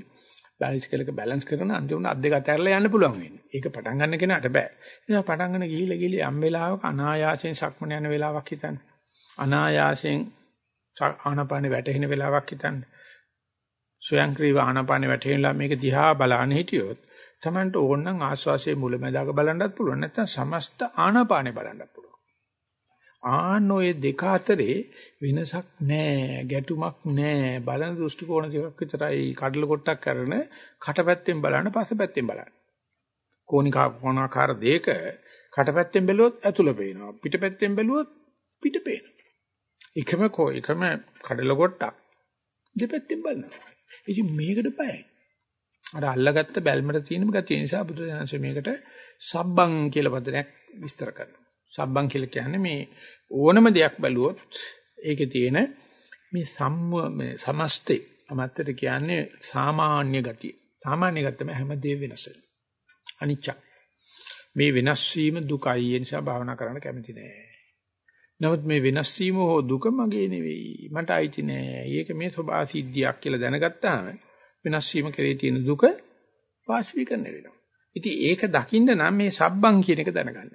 බයිසිකලයක බැලන්ස් කරන අන්තිමට අත් දෙක අතහැරලා යන්න පුළුවන් වෙන්නේ. ඒක පටන් ගන්න කෙනාට බෑ. ඒක පටන් ගන්න ගිහිල්ලා ගිහිල්ලා යම් වෙලාවක අනායාසයෙන් සක්මන යන වෙලාවක් හිතන්න. අනායාසයෙන් ආනපානෙ වැටෙන වෙලාවක් හිතන්න. ස්වයංක්‍රීය ආනාපානෙ වැටෙනලා මේක දිහා බලන්න හිටියොත් Tamanට ඕන නම් ආස්වාසියේ මුලැමැදාක බලන්නත් පුළුවන්. නැත්නම් සමස්ත ආනාපානෙ බලන්නත් පුළුවන්. ආන ඔය දෙක අතරේ වෙනසක් නැහැ ගැටුමක් නැහැ බලන දෘෂ්ටි කෝණ දෙකක් විතරයි කඩල කොටක් කරන කටපැත්තෙන් බලන්න පස්සපැත්තෙන් බලන්න. කෝණිකා කෝණාකාර දෙක කටපැත්තෙන් බැලුවොත් ඇතුළ පේනවා. පිටපැත්තෙන් බැලුවොත් පිට පේනවා. එකම කෝ එකම කඩල කොටක් දෙපැත්තෙන් බලනවා. ඉතින් මේකට බයයි අර අල්ලගත්ත බැල්මට තියෙන ගතිය නිසා බුදුදහම මේකට සබ්බං කියලා වදනයක් විස්තර කරනවා සබ්බං කියලා කියන්නේ මේ ඕනම දෙයක් බැලුවොත් ඒකේ තියෙන මේ සම්ම මේ සමස්තේ අමත්තර කියන්නේ සාමාන්‍ය ගතිය. සාමාන්‍ය ගතිය හැම දෙයක් වෙනස් වෙනවා. අනිච්ච. මේ වෙනස් වීම දුකයි ඒ නිසා භාවනා කරන්න කැමති නෑ. නමුත් මේ වෙනස් වීම හෝ දුක මගේ නෙවෙයි. මට අයිති නෑ. ඒක මේ ස්වභාව සිද්ධියක් කියලා දැනගත්තාම වෙනස් වීම කෙරේ තියෙන දුක වාස්පීකරණය වෙනවා. ඉතින් ඒක දකින්න නම් මේ සබ්බං කියන එක දැනගන්න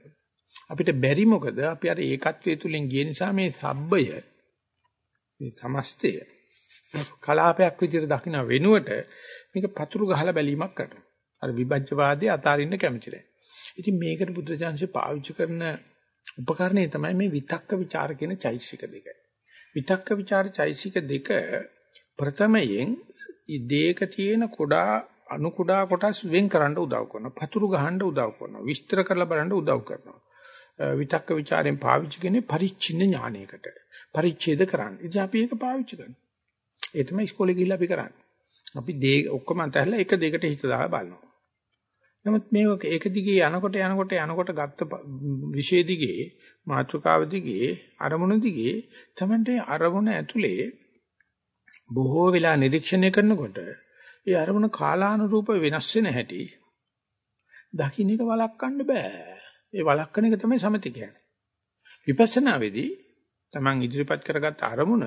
අපිට බැරි මොකද අපි අර ඒකත්වයේ තුලින් ගිය නිසා මේ සබ්බය මේ සමස්තය කලාපයක් විදිහට දකින්න වෙනුවට මේක පතුරු ගහලා බැලීමක් කරනවා. අර විභජ්‍යවාදී අතාරින්න කැමති නැහැ. ඉතින් මේකට බුද්ධචාන්සේ පාවිච්චි කරන උපකරණය තමයි මේ විතක්ක ਵਿਚාර කියන චෛසික දෙක. විතක්ක ਵਿਚාර චෛසික දෙක ප්‍රථමයෙන් ඉදේක තියෙන කුඩා අණු කුඩා කොටස් වෙන් කරන්න උදව් කරනවා. පතුරු ගහන්න උදව් කරනවා. විස්තර කරලා බලන්න උදව් කරනවා. විතක්ක ਵਿਚාරයෙන් පාවිච්චි කරන්නේ පරිච්ඡින්න ඥානයකට. පරිච්ඡේද කරන්න. ඉතින් අපි ඒක පාවිච්චි කරනවා. ඒ තමයි ඉස්කෝලේ ගිහිල්ලා අපි කරන්නේ. අපි දේ ඔක්කොම අතහැරලා එක දෙයකට හිත දාලා බලනවා. නමුත් මේක ඒක දිගේ යනකොට යනකොට යනකොට ගත්ත විශේෂ දිගේ මාතෘකාව දිගේ අරමුණ දිගේ තමයි අරමුණ ඇතුලේ බොහෝ වෙලා නිරීක්ෂණය කරනකොට ඒ අරමුණ කාලානුරූප වෙනස් වෙන හැටි දකින්න එක වළක්වන්න බෑ. ඒ වළක්වන එක තමයි සමති කියන්නේ. විපස්සනා වෙදී Taman ඉදිරිපත් කරගත් අරමුණ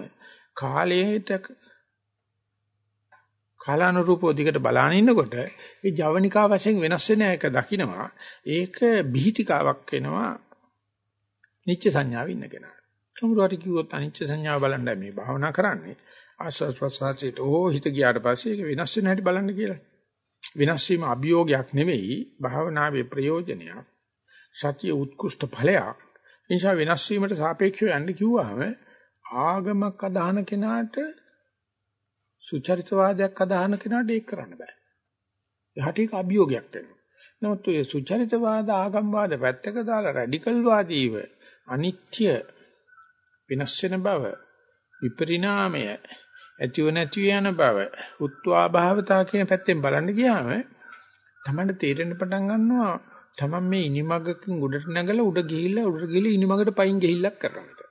කාලයට කාලානුරූපව දිගට බලාන ඉන්නකොට ඒ ජවනිකා වශයෙන් වෙනස් වෙන එක දකිනවා. ඒක බිහිතිකාවක් වෙනවා නිච්ච සංඥාව ඉන්න කෙනා. කවුරු හරි කිව්වොත් අනිච්ච සංඥාව බලන්න මේ භාවනා කරන්නේ ආස්වාද ප්‍රසආසයට ඕ හිත ගියාට පස්සේ ඒක වෙනස් වෙන හැටි බලන්න කියලා. වෙනස් වීම අභියෝගයක් නෙවෙයි භාවනාවේ ප්‍රයෝජනයක්. සතිය උත්කෘෂ්ඨ ඵලයක්. ඒ නිසා වෙනස් වීමට සාපේක්ෂව යන්න කිව්වහම ආගමක් අදහන කෙනාට සුචරිතවාදයක් අදහන කෙනාට ඒක කරන්න බෑ. එහාට ඒක අභියෝගයක් වෙනවා. නමුත් ඔය සුචරිතවාද ආගම්වාද පැත්තක දාලා රැඩිකල් වාදීව අනිත්‍ය විනාශ වෙන බව විපරිණාමය ඇතිව නැති යන බව උත්වා භාවතා කියන පැත්තෙන් බලන්න ගියාම තමයි තේරෙන්න පටන් ගන්නවා තමන් මේ ඉනිමගකින් උඩට නැගලා උඩ ගිහිල්ලා උඩට ගිහිල්ලා ඉනිමගට පයින් ගිහිල්ලක් කරනවා.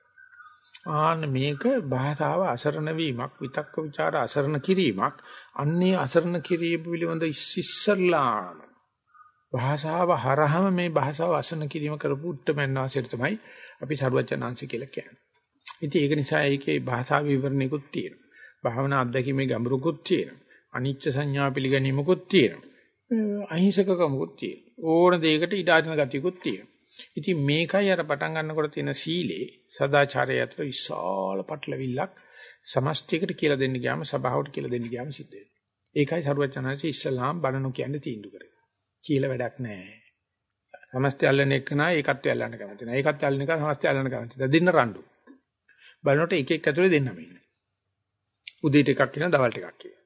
ආන්න මේක භාෂාව අසරණ වීමක් විතක්ක ਵਿਚාර අසරණ කිරීමක් අන්නේ අසරණ කිරීම පිළිබඳ ඉස්සල්ලාම භාෂාව හරහම මේ භාෂාව අසරණ කිරීම කරපු උත්තරමන් වාසියට තමයි අපි සරුවචනාංශ කියලා කියන්නේ. ඉතින් ඒක නිසා ඒකේ භාෂා විවරණයකුත් තියෙනවා. භාවනා අධ්‍යක්ීමේ ගැඹුරුකුත් තියෙනවා. අනිච්ච සංඥා පිළිගැනීමකුත් තියෙනවා. අහිංසකකමකුත් තියෙනවා. ඕන දෙයකට ඉඩ අදින ගතියකුත් තියෙනවා. ඉතින් මේකයි අර පටන් ගන්නකොට තියෙන සීලේ සදාචාරය අතර විශාල පටලවිල්ලක් සමස්තයකට කියලා දෙන්න ගියාම සභාවට කියලා දෙන්න ගියාම සිද්ධ වෙනවා. ඒකයි සරුවචනාංශي ඉස්සලාම් බණනු කියන්නේ තීන්දුව කරේ. කියලා වැඩක් නැහැ. සමස්තය අල්ලන එක නා ඒකත්වය අල්ලන්න කැමති නැහැ. ඒකත්වය අල්ලන එක සමස්තය අල්ලන්න කැමති නැහැ. දෙන්න රණ්ඩු. බලනකොට එක එක ඇතුලේ දෙන්නම ඉන්නේ. උදේට එකක් කියන දවල්ට එකක් කියන.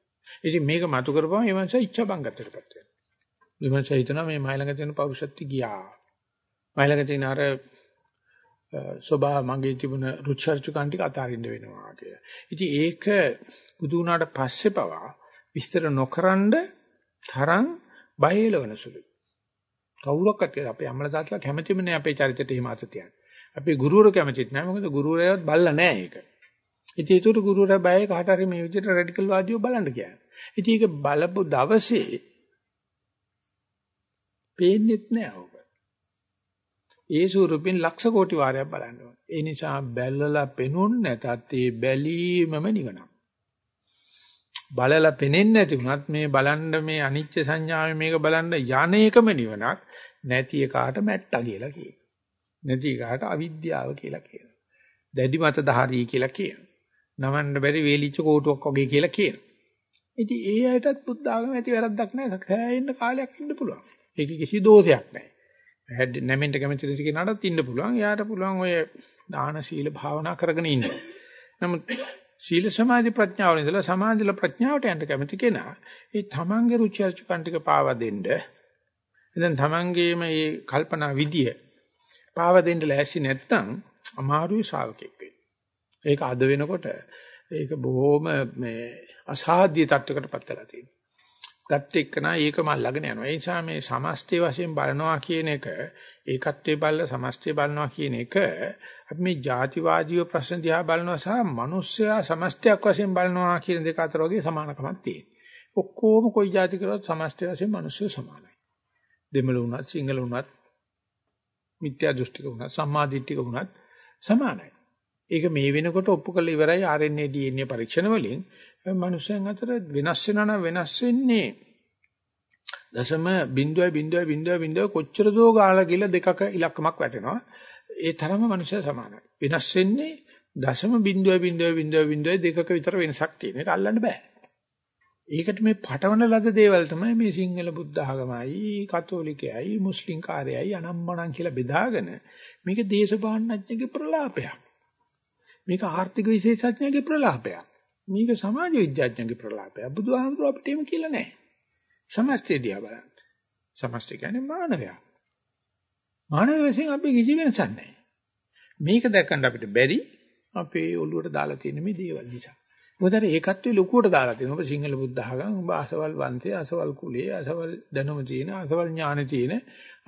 ඉතින් මේක මතු කරපුවම ඒ මනුස්සයා ඉච්ඡා බංගත්තටපත් වෙනවා. විමර්ශය හිතනවා මේ මයිලඟ තියෙන පෞරුෂත්වය ගියා. මයිලඟ තියෙන අර සෝභා මගේ තිබුණ රුචර්චුකන් ටික අතාරින්න වෙනවා කිය. ඉතින් ඒක බුදු වුණාට පස්සේ පවා විස්තර නොකරනද තරම් බයලවන සුළුයි. කවුරක්වත් අපේ අම්මලා තාත්තලා කැමතිම නෑ අපේ චරිතයට එහෙම අත තියන්න. අපේ ගුරුවරු කැමතිත් නෑ මොකද ගුරුවරයවත් බල්ලා නෑ ඒක. ඉතින් ඒකට ගුරුවරයා බයයි කාට හරි මේ විදිහට රැඩිකල් වාදියෝ බලන්න කියන්නේ. ඉතින් ඒක බලපු දවසේ පේන්නේත් නෑ ඔබ. ඒ ස්වරූපෙන් ලක්ෂ කෝටි වාරයක් බලන්න ඕනේ. ඒ නිසා බැලලා පෙනුන් නැතත් ඒ බැලීමම නිවනක්. බලලා පෙනෙන්නේ නැති වුණත් මේ බලන්න මේ අනිච්ච සංඥාවේ මේක බලන්න යන එකම නිවනක් නැති එකාට මැට්ටා කියලා කියනවා. නැති එකාට අවිද්‍යාව කියලා කියනවා. දැඩි මත දහරී කියලා කියනවා. නමන්න බැරි වේලිච්ච කෝටුවක් වගේ කියලා කියනවා. ඉතින් ඒ අයටත් බුද්ධ ආගම ඇති වැරද්දක් නැහැ. සෑහෙන්න කාලයක් ඉන්න පුළුවන්. ඒක කිසි දෝෂයක් නැහැ. නැමෙන්න කැමති දෙයක් කෙනාටත් ඉන්න පුළුවන්. එයාට පුළුවන් ඔය දාන සීල භාවනා කරගෙන ඉන්න. නමුත් සීල සමාධි ප්‍රඥාව ඉඳලා සමාධිල ප්‍රඥාවට යන්න කැමති කෙනා ඒ තමන්ගේ රුචි අරුචිකන් ටික පාවා දෙන්න. එතෙන් තමන්ගේම මේ කල්පනා විදිය පාවා දෙන්න ලෑස්ති නැත්නම් අමාරුයි ශ්‍රාවකෙක් වෙන්න. ඒක අද වෙනකොට ඒක බොහොම මේ අසාධ්‍ය තත්වයකටපත් වෙලා තියෙනවා. ගත්ත එක්කනා ඒක මල්ලාගෙන යනවා. ඒ නිසා මේ සමස්තය වශයෙන් බලනවා කියන එක ඒකත්වයේ බලලා සමස්තය බලනවා කියන එක අපි මේ ಜಾතිවාදීව ප්‍රශ්න දිහා බලනවා සහ මිනිස්සයා සමස්තයක් වශයෙන් බලනවා කියන දෙක අතර වගේ සමානකමක් තියෙනවා. ඔක්කොම කොයි ಜಾති කරොත් සමස්තය වශයෙන් මිනිස්සු සමානයි. දෙමළ වුණත් සිංහල වුණත් මිත්‍යා දෘෂ්ටික වුණත් සම්මාදිට්ඨික වුණත් සමානයි. ඒක මේ වෙනකොට ඔප්පු කළ ඉවරයි RNA DNA පරීක්ෂණ වලින්. මිනිස්යන් අතර වෙනස් වෙනවා නම් වෙනස් වෙන්නේ. දශම 0.0.0 කොච්චර දෝ ගාලා ගිහලා දෙකක ඉලක්කමක් වැටෙනවා. ඒ තරම මිනිස්සු සමානයි. වෙනස් වෙන්නේ දශම 0.0.0 දෙකක විතර වෙනසක් තියෙන එක අල්ලන්න බෑ. ඒකට මේ පටවන ලද දේවල් තමයි මේ සිංහල බුද්ධ ආගමයි කතෝලිකයයි මුස්ලිම් කාර්යයයි අනම්මනම් කියලා බෙදාගෙන මේක දේශපාලනඥගේ ප්‍රලාපයක්. මේක ආර්ථික විශේෂඥගේ ප්‍රලාපයක් මේක සමාජ විද්‍යාඥයන්ගේ ප්‍රලාපය. බුදුහාමුදුරුව අපිට එහෙම කියලා නැහැ. සමස්තය දිහා බලන්න. සමස්තය කියන්නේ මානවයා. මානව වශයෙන් අපි කිසි වෙනසක් නැහැ. මේක දැක්කන්න අපිට බැරි අපේ ඔළුවට දාලා තියෙන මේ දේවල් නිසා. මොකද ඒකත්වයේ ලොකුවට දාලා තියෙනවා. ඔබ සිංහල බුද්ධ ආගම, ඔබ අසවල් වංශය, අසවල් කුලයේ, අසවල් දැනුම තියෙන, අසවල් ඥාන තියෙන,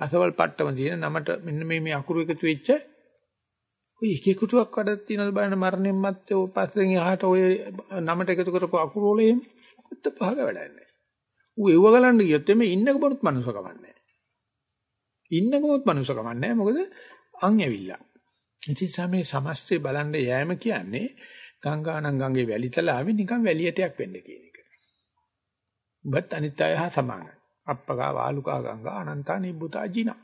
අසවල් පට්ටම තියෙන නමට මෙන්න මේ මේ අකුරු එකතු වෙච්ච ඔය එක එකටුවක් වැඩක් තියනද බලන්න මරණයෙන් මත්තේ ඔය පස්සෙන් එහාට ඔය නමට එකතු කරපු අකුරු වල එහෙම අත්ත පහක වැඩක් නැහැ. ඌ එව්ව ගලන්න ගියොත් එමේ ඉන්නක බොරුත් මනුස්සකම නැහැ. ඉන්නකමොත් මනුස්සකම නැහැ. මොකද අන් ඇවිල්ලා. ඉතින් සමේ සමස්තය බලන්න යෑම කියන්නේ ගංගානම් ගඟේ වැලිතලාවේ නිකන් වැලියටයක් වෙන්න කියන එක. බත් අනිත් අය හා සමානයි. අප්පගා වාලුකා ගංගා අනන්තා නිබ්බුතා ජිනා.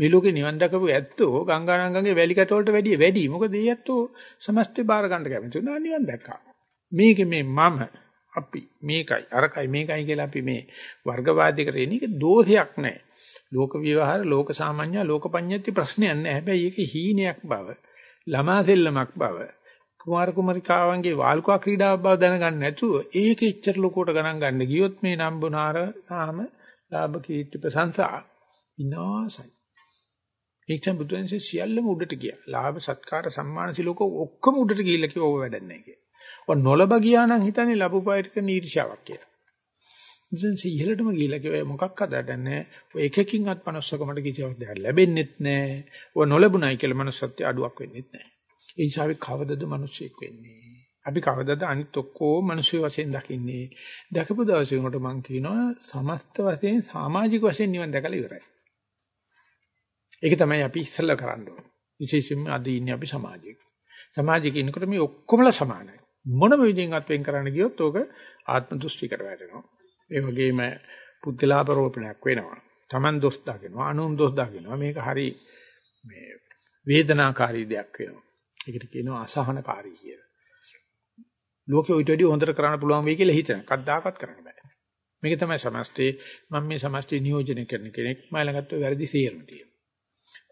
මේ ලෝකේ නිවන් දකපු ඇත්තෝ ගංගානංගගේ වැලි කැට වලට වැඩිය වැඩි. මොකද මේ ඇත්තෝ සමස්තේ බාර ගන්න කැමති උනා නිවන් දැක්කා. මේකේ මේ මම අපි මේකයි අරකයි මේකයි කියලා අපි මේ වර්ගවාදී කරගෙන ඒක දෝෂයක් නැහැ. ලෝක විවහාර ලෝක සාමාන්‍ය ලෝක පඤ්ඤත්ති ප්‍රශ්නයක් නැහැ. හැබැයි ඒක හීනයක් බව, ළමා සෙල්ලමක් බව, කුමාර කුමරිකාවන්ගේ වාල්කුවා ක්‍රීඩාවක් බව දැනගන්න නැතුව ඒක එච්චර ලොකුවට ගණන් ගන්න ගියොත් මේ නම්බුනාර නාම ලාභ කීර්ති ප්‍රශංසා විනාසයි. ඒකෙන් බුදුන්සේ සියල්ලම උඩට ගියා. ලාභ සත්කාර සම්මාන සිලෝක ඔක්කොම උඩට ගිහිල්ලා කිව්ව ඕව වැඩක් නැහැ කියලා. ඔය නොලබ ගියා නම් හිතන්නේ ලැබුපායට කරන ඊර්ෂ්‍යාවක් කියලා. බුදුන්සේ ඉහළටම ගිහිල්ලා කිව්වා මොකක් හදන්නේ ඔය එකකින්වත් manussකමට කිසිවක් දෙයක් ලැබෙන්නෙත් නැහැ. ඔය නොලැබුණයි කියලා manussත්වයේ අඩුවක් වෙන්නෙත් නැහැ. ඒ නිසා අපි කවදද මිනිස්සෙක් වෙන්නේ? අපි කවදද අනිත් ඔක්කොම මිනිස්සු වශයෙන් දකින්නේ? දැකපු දවසේ උන්ට මම කියනවා සමස්ත වශයෙන් සමාජික වශයෙන් නිවන් දැකලා ඉවරයි. ඒක තමයි අපි ඉස්සෙල්ලා කරන්න ඕනේ. විශේෂයෙන්ම අද ඉන්නේ අපි සමාජයක. සමාජයක ඉන්නකොට මේ ඔක්කොමලා සමානයි. මොනම විදිහෙන්වත් වෙන් කරන්න ගියොත් ඕක ආත්ම දෘෂ්ටිකට වැටෙනවා. ඒ වගේම පුද්ගලාපරෝපණයක් වෙනවා. Taman දොස් දාගෙනවා, අනුන් දොස් දාගෙනවා. මේක හරි මේ වේදනාකාරී දෙයක් වෙනවා. ඒකට කියනවා අසහනකාරී කියලා. ලෝකෙ උිට වැඩි හොඳට කරන්න පුළුවන් වෙයි කියලා හිතන. කද්දාකත් කරන්න බෑ. මේක තමයි සමස්තේ මම මේ සමස්තේ නියෝජනය කරන කෙනෙක්. මම ළඟත් වැරදි සේරම තියෙනවා.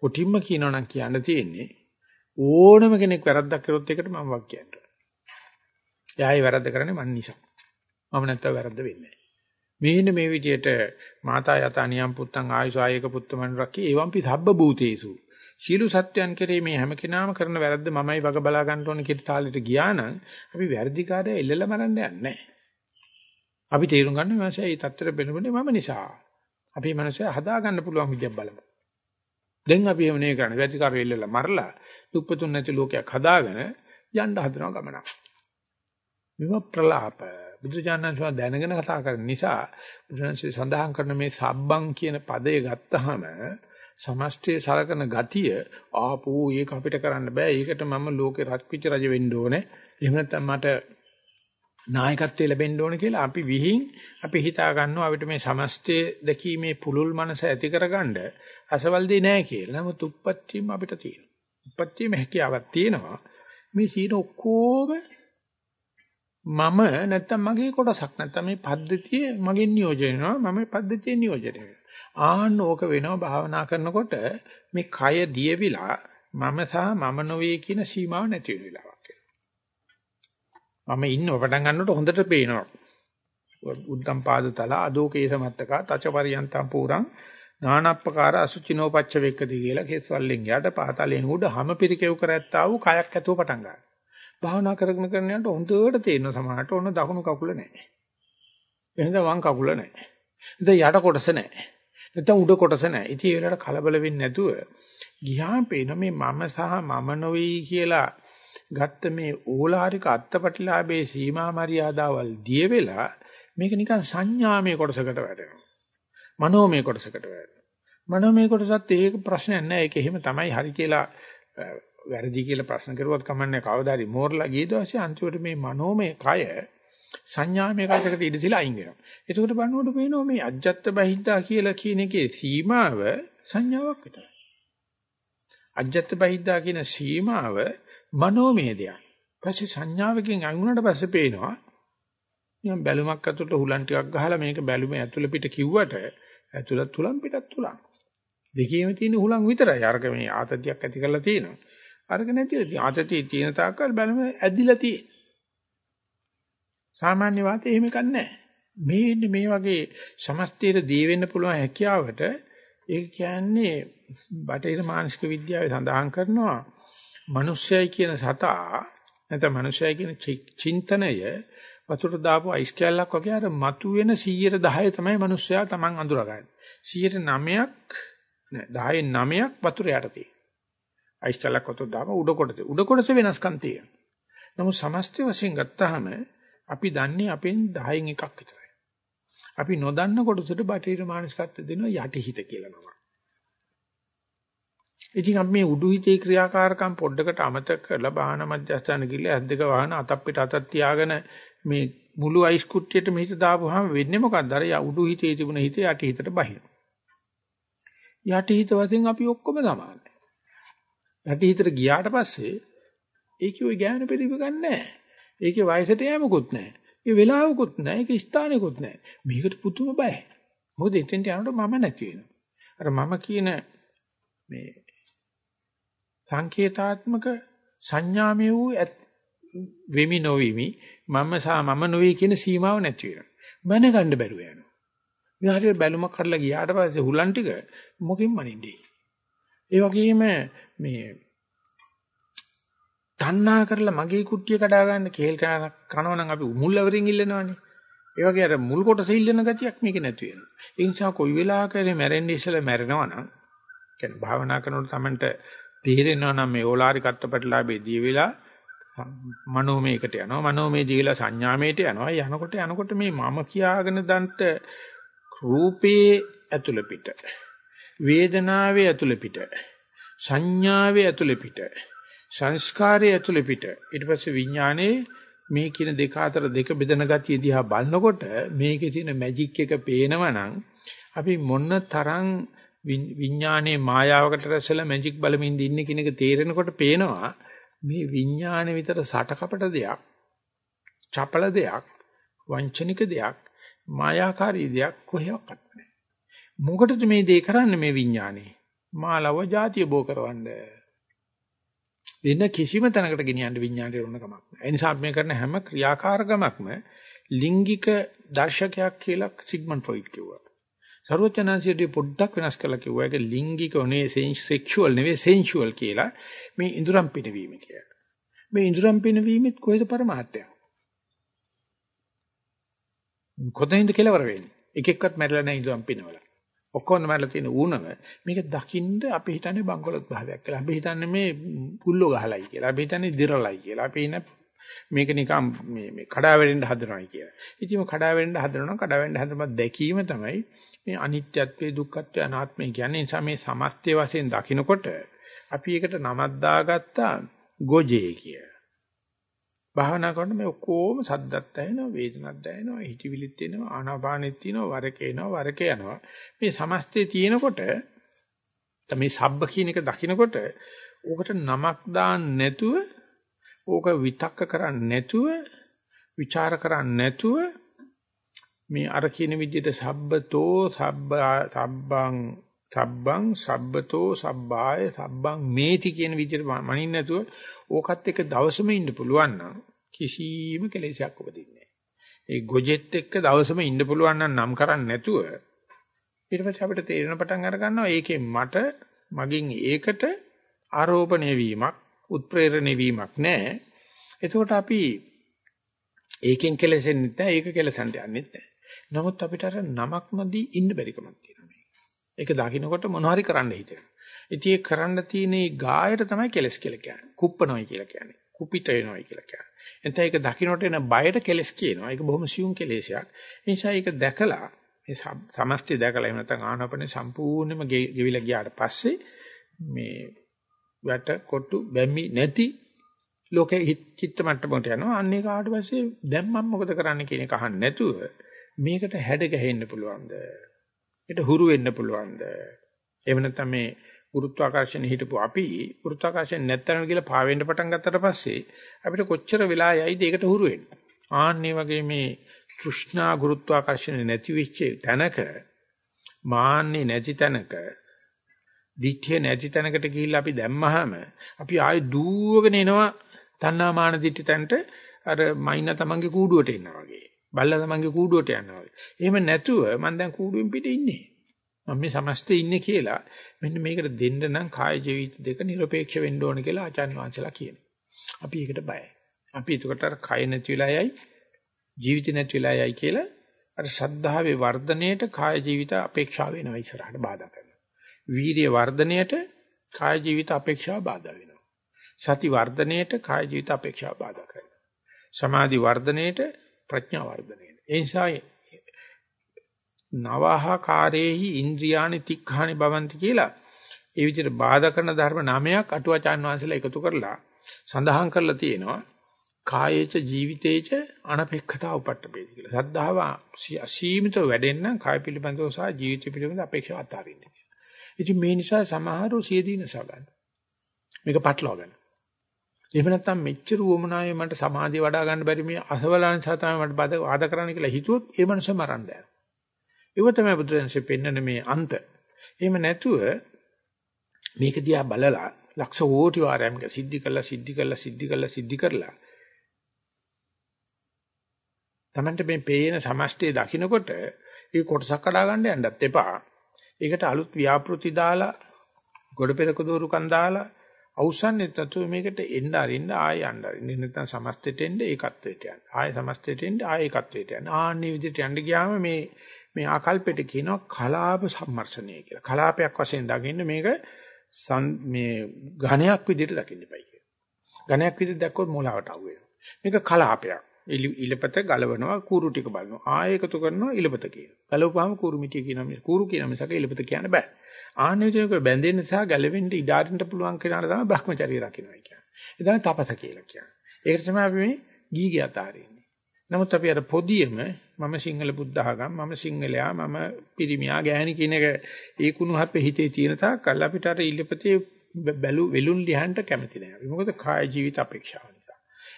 කොටින්ම කියනවා නම් කියන්න තියෙන්නේ ඕනම කෙනෙක් වැරද්දක් කරොත් ඒකට මම වක් කියන්න. එයායි වැරද්ද කරන්නේ මන් නිසා. මම නැත්තම් වැරද්ද වෙන්නේ නැහැ. මේ විදිහට මාතා යත අනියම් පුත්තං ආයුෂ ආයක පුත්තමන් රකි එවම්පි සබ්බ භූතේසු. සීල සත්‍යයන් කෙරේ මේ හැම කෙනාම කරන වැරද්ද මමයි වග බලා ගන්න ඕන කියන තාලෙට ගියා නම් අපි වැරදිකාරය එල්ලලා මරන්න යන්නේ නැහැ. අපි තේරුම් ගන්න මාසයි මේ தත්තර බෙනුනේ මම නිසා. අපි මනස හදා ගන්න පුළුවන් විදියක් බලමු. දැන් අපි එහෙම නේ කරන්නේ. වැටිකාර වෙල්ලලා මරලා දුප්පතුන් නැති ලෝකයක් හදාගෙන යන්න හදනවා ගමනක්. මෙව ප්‍රලාප බුදුජානනාංශව දැනගෙන කතා කරන නිසා බුදුන්සේ සඳහන් කරන මේ සබ්බං කියන පදය ගත්තාම සමස්තයේ සලකන ගතිය ආපෝ ඒක අපිට කරන්න බෑ. ඒකට මම ලෝකේ රත්විච රජ වෙන්න ඕනේ. එහෙම නැත්නම් මට නායකත්වය ලැබෙන්න ඕන කියලා අපි විහිං අපි හිතා ගන්නවා අපිට මේ සමස්තයේ දැකීමේ පුලුල් මනස ඇති කරගන්න අසවල් දෙයක් නැහැ කියලා. නමුත් උප්පත්තියම අපිට තියෙනවා. උප්පත්තියම හැකියාවක් තියෙනවා. මේ සීන ඔක්කොම මම නැත්තම් මගේ කොටසක් නැත්තම් මේ පද්ධතිය මගෙන් නියෝජනය වෙනවා මම පද්ධතිය නියෝජනය වෙනවා. ආන්න ඕක වෙනවා භාවනා කරනකොට මේ කය දියවිලා මම සහ මම නොවේ කියන සීමාව නැති වෙන වෙලාවක් මම ඉන්නව පටන් ගන්නකොට හොඳට පේනවා. උද්දම් පාදතල අදෝකේස මත්තක තචපරියන්තම් පුරං නානප්පකාර අසුචිනෝ පච්ච වෙක්කති කියලා කෙස්වල්ලෙන් යට පහතලෙන් උඩ හැම පිරිකෙව් කරැත්තා වූ කයක් ඇතුව පටන් ගන්නවා. භාවනා කරගෙන කරන යනකොට හොඳට තේරෙන සමහරට ඔන්න දකුණු කකුල නැහැ. එහෙනම් වම් කකුල නැහැ. ඉතින් යට කොටස නැහැ. නැත්නම් උඩ කොටස නැහැ. ඉතින් ඒ වෙලාවට කලබල වෙන්නේ නැතුව ගියාම පේන මේ මම සහ මම නොවේ කියලා ගත්ත මේ ඕලාරික අත්පටිලාභයේ සීමා මරියාදාවල් දිය වෙලා මේක නිකන් සංඥාමය කොටසකට වැටෙනවා. මනෝමය කොටසකට වැටෙනවා. මනෝමය කොටසත් ඒක ප්‍රශ්නයක් නෑ. ඒක එහෙම තමයි හරි කියලා වැරදි කියලා ප්‍රශ්න කරුවත් කමන්නේ කවදාරි මෝරලා ගිය දවසේ අන්තිමට මේ මනෝමය කය සංඥාමය කයකට ඉඳ තියලා අයින් වෙනවා. එතකොට බලනකොට පේනවා මේ අජ්ජත් බහිද්දා කියලා කියන එකේ සීමාව සංඥාවක් විතරයි. අජ්ජත් බහිද්දා කියන සීමාව මනෝමය දෙයක්. පස්සේ සංඥාවකින් අඟුණට පස්සේ පේනවා නිකන් බැලුමක් අතුලට හුලන් ටිකක් ගහලා මේක බැලුම ඇතුළ පිට කිව්වට ඇතුළත් තුලන් පිටත් තුලන්. දෙකේම තියෙන හුලං විතරයි. අරක මේ ආතතියක් ඇති කරලා තියෙනවා. අරක නැතිව ආතතිය තියෙන තාක්කල් බැලුම ඇදිලා තියෙන. සාමාන්‍ය වාතේ එහෙම කන්නේ මේ මේ වගේ සමස්තීර දී වෙන්න පුළුවන් හැකියාවට ඒ කියන්නේ බටහිර මානසික විද්‍යාවේ සඳහන් කරනවා මිනිස්සයයි කියන සතා නැත්නම් මිනිස්සයයි කියන චින්තනය වතුරට දාපු අයිස් කැල්ලක් වගේ අර මතුවෙන 110 තමයි මිනිස්සයා Taman අඳුරගන්නේ. 9ක් නෑ 10 9ක් වතුර යට තියෙනවා. අයිස් කැල්ලක් වතුර දාම උඩ කොටසේ උඩ කොටසේ වෙනස්කම් තියෙනවා. නමුත් සමස්ත වශයෙන් ගත්තාම අපි දන්නේ අපෙන් 10න් එකක් විතරයි. අපි නොදන්න කොටසට බටහිර මානසිකත්වය දෙනවා යටිහිත කියලා නම. ඉතින් අපි මේ උඩු හිතේ ක්‍රියාකාරකම් පොඩ්ඩකට අමතක කරලා බාහන මධ්‍යස්ථාන ගිහලා ඇස් දෙක වහන අතක් පිට අතක් තියාගෙන මේ මුළු අයිස් කුට්ටියට මෙහිත දාපුවාම වෙන්නේ මොකද්ද? අර උඩු හිතේ තිබුණ හිතේ යටි හිතට බහින. යටි හිත වශයෙන් අපි ඔක්කොම සමානයි. යටි හිතට ගියාට පස්සේ ඒකේ ওই ඥාන පිළිවෙ ගන්නෑ. ඒකේ වයසට යෑමකුත් නැහැ. ඒ වෙලාවකුත් නැහැ. ඒක ස්ථානෙකුත් නැහැ. මේකට පුදුම බයයි. මොකද එතෙන්ට යනකොට මම නැති වෙනවා. අර මම කියන මේ සංකේතාත්මක සංඥාමය වූ වෙමි නොවිමි මම සහ මම නොවේ කියන සීමාව නැති වෙනවා. මැන ගන්න බැරුව යනවා. මේ හරියට බැලුමක් කරලා ගියාට පස්සේ හුලන් ටික මොකෙන් මනින්නේ? ඒ වගේම මේ තණ්හා කරලා මගේ කුට්ටිය කඩා ගන්න කේල් කනවා නම් අපි මුල්වරින් ඉල්ලනවනේ. ඒ වගේ අර මුල් කොටස ඉල්ලන ගතියක් මේක නැති වෙනවා. ඒ නිසා කොයි වෙලාවක හරි මැරෙන්න ඉස්සලා මැරෙනවා නම් කියන්නේ භාවනා කරනකොට Tamanට තේරෙනවා නම් මේ ඕලාරික අත්පටලාභේ දී වෙලා මනෝමයකට යනවා. මනෝමය දීලා සංඥාමයට යනවා. යනකොට යනකොට මේ මම කියාගෙන දන්ට රූපේ ඇතුළ පිට වේදනාවේ ඇතුළ පිට සංඥාවේ ඇතුළ පිට සංස්කාරයේ ඇතුළ පිට. ඊට පස්සේ විඥානයේ මේ කියන දෙක අතර දෙක බෙදෙන ගතිය දිහා බලනකොට මේකේ තියෙන මැජික් එක පේනවනම් අපි මොන තරම් විඥානයේ මායාවකට රැසලා මැජික් බලමින් ඉන්නේ කියන එක තේරෙනකොට පේනවා මේ විඥාන විතර සටකපට දෙයක්, චපල දෙයක්, වංචනික දෙයක්, මායාකාරී දෙයක් කොහෙවත් නැහැ. මොකටද මේ දේ කරන්නේ මේ විඥානේ? මාලව જાතිය බෝ කරවන්න. වෙන කිසිම තැනකට ගෙනියන්න විඥානයේ උන්න කමක් නැහැ. ඒ නිසා මේ කරන හැම ක්‍රියාකාරකමක්ම ලිංගික දර්ශකයක් කියලා සිග්මන්ඩ් ෆ්‍රොයිඩ් කිව්වා. සර්වඥාන්සියදී පොඩ්ඩක් වෙනස් කරලා කිව්වා ඒක ලිංගික නේ සෙක්ෂුවල් නෙවෙයි සෙන්ෂුවල් කියලා මේ ඉඳුරම් පිනවීම කියලා. මේ ඉඳුරම් පිනවීමෙත් කොහෙද પરමාර්ථය? කොතනින්ද කෙලවර වෙන්නේ? එක එක්කත් මැරෙලා නැහැ ඉඳුරම් පිනවල. ඔක්කොම මැරලා තියෙන ඌනම මේක දකින්න අපි හිතන්නේ බංගලොත් භාවයක් කියලා. අපි හිතන්නේ මේ පුල්ලෝ ගහලයි කියලා. අපි හිතන්නේ දිරලයි කියලා. අපි ඉන්නේ මේක නිකන් මේ මේ කඩා වැටෙන්න හදනවායි කියලා. ඉතින් කඩා වැටෙන්න හදනවා නම් කඩා වැටෙන්න හදනවත් දැකීම තමයි මේ අනිත්‍යත්වයේ දුක්ඛත්වයේ අනාත්මය කියන්නේ. නිසා මේ සමස්තය වශයෙන් දකිනකොට අපි ඒකට නමක් දාගත්තා ගොජේ කිය. භාවනා කරනකොට මේ ඔක්කොම සද්දත් ඇහෙනවා වේදනත් දැනෙනවා හිතවිලිත් එනවා ආනාපානෙත් තියෙනවා වරක එනවා වරක යනවා මේ සමස්තය තියෙනකොට මේ සබ්බ කියන එක දකිනකොට ඕකට නමක් දාන්න නැතුව ඕක විතක්ක කරන්නේ නැතුව ਵਿਚාර කරන්නේ නැතුව මේ අර කියන විදිහට සබ්බතෝ සබ්බ සබ්බං සබ්බං සබ්බතෝ සබ්බාය සබ්බං මේති කියන විදිහට මනින්න නැතුව ඕකත් එක්ක දවසම ඉන්න පුළුවන් නම් කිසිම කෙලෙසයක් උපදින්නේ නැහැ. ඒ ගොජෙත් එක්ක දවසම ඉන්න පුළුවන් නම් නම් කරන්නේ නැතුව ඊට පස්සේ අපිට තේරෙන පටන් අර ගන්නවා ඒකෙන් මට මගින් ඒකට ආරෝපණය වීමක් උත්ප්‍රේරණය වීමක් නැහැ. එතකොට අපි ඒකෙන් කෙලෙසෙන්නේ නැහැ ඒක කෙලසන්ට යන්නේ නැහැ. නමුත් අපිට අර නමක් නොදී ඉන්න බැරිකමක් තියෙනවා මේක. ඒක දකින්නකොට මොනවා හරි කරන්න හිතෙනවා. ඉතින් ඒ කරන්න තියෙන ඒ ගායට තමයි කෙලස් කියලා කියන්නේ. කුප්පනොයි කියලා කියන්නේ. කුපිත වෙනොයි කියලා කියන්නේ. එතන ඒක දකින්නට එන බයට කෙලස් කියනවා. ඒක බොහොම සියුම් කෙලෙසයක්. ඒ නිසා ඒක දැකලා මේ සමස්තය දැකලා එහෙම නැත්නම් ආනපනේ සම්පූර්ණයෙන්ම ගෙවිලා ගියාට පස්සේ මේ වැට කොටු බැමි නැති ලෝකේ චිත්ත මට්ටමකට යනවා. අන්න ඒක ආවට පස්සේ දැන් මම මොකද කරන්න කියන එක අහන්න නැතුව මේකට හැඩ ගැහෙන්න පුළුවන්ද? ඒකට හුරු වෙන්න පුළුවන්ද? එහෙම නැත්නම් මේ ගුරුත්වාකර්ෂණය හිටපු අපි ගුරුත්වාකර්ෂණ නැත්තන කියලා පාවෙන්න පටන් ගත්තට පස්සේ අපිට කොච්චර වෙලා යයිද ඒකට හුරු වෙන්න. ආන්නේ වගේ මේ තෘෂ්ණා ගුරුත්වාකර්ෂණ නැති වෙච්ච තැනක මාන්නේ නැති තැනක දිඨිය නැති තැනකට ගිහිල්ලා අපි දැම්මහම අපි ආයෙ දුවගෙන එනවා තණ්හා මාන දිඨි තැනට අර මයින්න තමන්ගේ කූඩුවට එනවා වගේ. බල්ලා තමන්ගේ කූඩුවට යනවා වගේ. එහෙම නැතුව මම දැන් කූඩුවෙන් පිට ඉන්නේ. මම මේ සමස්තේ ඉන්නේ කියලා මෙන්න මේකට දෙන්න නම් කාය ජීවිත දෙක নিরপেক্ষ වෙන්න ඕන කියලා ආචාර්ය වංශලා කියනවා. අපි ඒකට බයයි. අපි එතකොට අර කය නැති වෙලා යයි ජීවිත නැති වෙලා යයි කියලා අර ශද්ධාවේ වර්ධනයේට කාය ජීවිත අපේක්ෂා වෙනවා ඉස්සරහට බාධා කරනවා. වීර්ය වර්ධනයේට කාය ජීවිත අපේක්ෂා බාධා වෙනවා. සති වර්ධනයේට කාය ජීවිත අපේක්ෂා බාධා කරනවා. සමාධි වර්ධනයේට ප්‍රඥා වර්ධනයේට. ඒ නිසා නවහකාරේහි ඉන්ද්‍රියානි තික්ඛානි භවಂತಿ කියලා ඒ විදිහට බාධා කරන ධර්ම නාමයක් අටුවාචාන් වහන්සේලා එකතු කරලා සඳහන් කරලා තියෙනවා කායේච ජීවිතේච අනපේක්ෂතා උපට්ඨපේති කියලා. සද්ධාව අසීමිතව වැඩෙන්න කාය පිළිබඳව සහ ජීවිත පිළිබඳව අපේක්ෂා අතාරින්න කියලා. ඉතින් මේ නිසා සමහරව සියදීන සගන්න. මේක පටලවා ගන්න. එහෙම නැත්නම් මෙච්චර උවමනාවේ මට සමාධිය වඩා ගන්න බැරි මේ අසවලාන් සතා මට බාධා කරන්න කියලා හිතුවොත් ඒ මනුස්සය මරන්න යනවා. ඒව තමයි බුදුරජාණන්සේ පෙන්වන මේ අන්ත. එහෙම නැතුව මේක දිහා බලලා ලක්ෂ කෝටි වාරයක් සිද්ධි කළා සිද්ධි කළා සිද්ධි කළා සිද්ධි කරලා Tamante මේ පේන සමස්තය දකින්නකොට ඒ කොටසක් කඩා ගන්න යන්නත් එපා. ඒකට අලුත් ව්‍යාපෘති දාලා ගොඩ පෙරක දෝරුකම් දාලා අවසන්නේ තතු මේකට එන්න අරින්න ආය යන්න අරින්න නැත්නම් සමස්තයට එන්න ඒකත්වයට යන්න. ආය සමස්තයට එන්න ආය ඒකත්වයට යන්න. ආන්නේ විදිහට යන්න ගියාම මේ මේ ආකල්පෙට කියනවා කලාප සම්මර්ෂණය කියලා. කලාපයක් වශයෙන් දකින්න මේක මේ ඝණයක් විදිහට දකින්න එපයි කියලා. ඝණයක් විදිහට දැක්කොත් මොලාවට අහු වෙනවා. මේක කලාපයක්. ඉලපත ගලවනවා කූරු ටික බලනවා. ආයෙ එකතු කරනවා ඉලපත කියනවා. ගලවපුවාම කූරු මිටිය කියනවා. කූරු කියන මිසක ඉලපත කියන්න බෑ. ආනෙජයක බැඳෙන්න සහ ගැලවෙන්න ඉඩාරින්න පුළුවන් කෙනාට තමයි Brahmacharya රකින්නයි කියන්නේ. ඒ තමයි තපස කියලා කියන්නේ. ඒකට තමයි අපි මේ ගීගේ අතාරින්නේ. නමුත් අපි අර පොදියම මම සිංහල බුද්ධ ආගම් මම සිංහලයා මම පිරිමියා ගෑණි කියන එක ඒ කුණු හපේ හිතේ තියෙන තාක් කල් අපිට අර ඉල්ලපතේ බැලු වෙලුන් ලියන්න කැමති නෑ. මොකද කාය ජීවිත අපේක්ෂාව නිසා.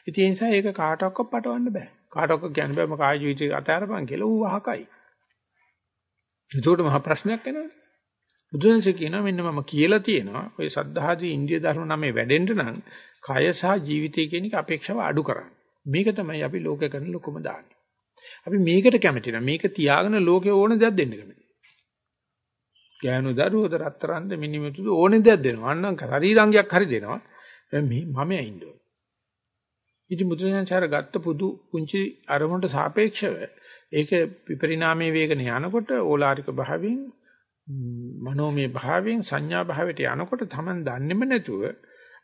ඉතින් ඒ නිසා ඒක කාටවත් පටවන්න බෑ. කාටවත් කියන්න බෑ මම කාය ජීවිතය අතාරපන් කියලා ඌ අහකයි. ඒකට මහ ප්‍රශ්නයක් එනවා. බුදුන්සේ කියනවා මෙන්න මම කියලා තියෙනවා ඔය සද්ධාදී ඉන්දිය ධර්ම නමේ වැඩෙන්න නම් කය සහ ජීවිතය කියන එක අපේක්ෂාව අඩු කරන්න. මේක තමයි අපි ලෝකේ කරන ලොකුම දාන්නේ. අපි මේකට කැමති නැහැ. මේක තියාගෙන ලෝකේ ඕන දෙයක් දෙන්න කැමති. ගෑනු දරුවෝද රත්තරන්ද මිනිමුතුද ඕනේ දෙයක් දෙනවා. අන්නම් ශරීරාංගයක් හරි දෙනවා. මේ මම ඇින්න ඕන. ඉතින් මුද්‍රණාචාර ගත්ත පුදු පුංචි අරමුණට සාපේක්ෂව ඒක විපරිණාමයේ වේගන යනකොට ඕලාරික භාවයෙන් මනෝමය භාවයෙන් සංඥා භාවයට යනකොට Taman දන්නේම නැතුව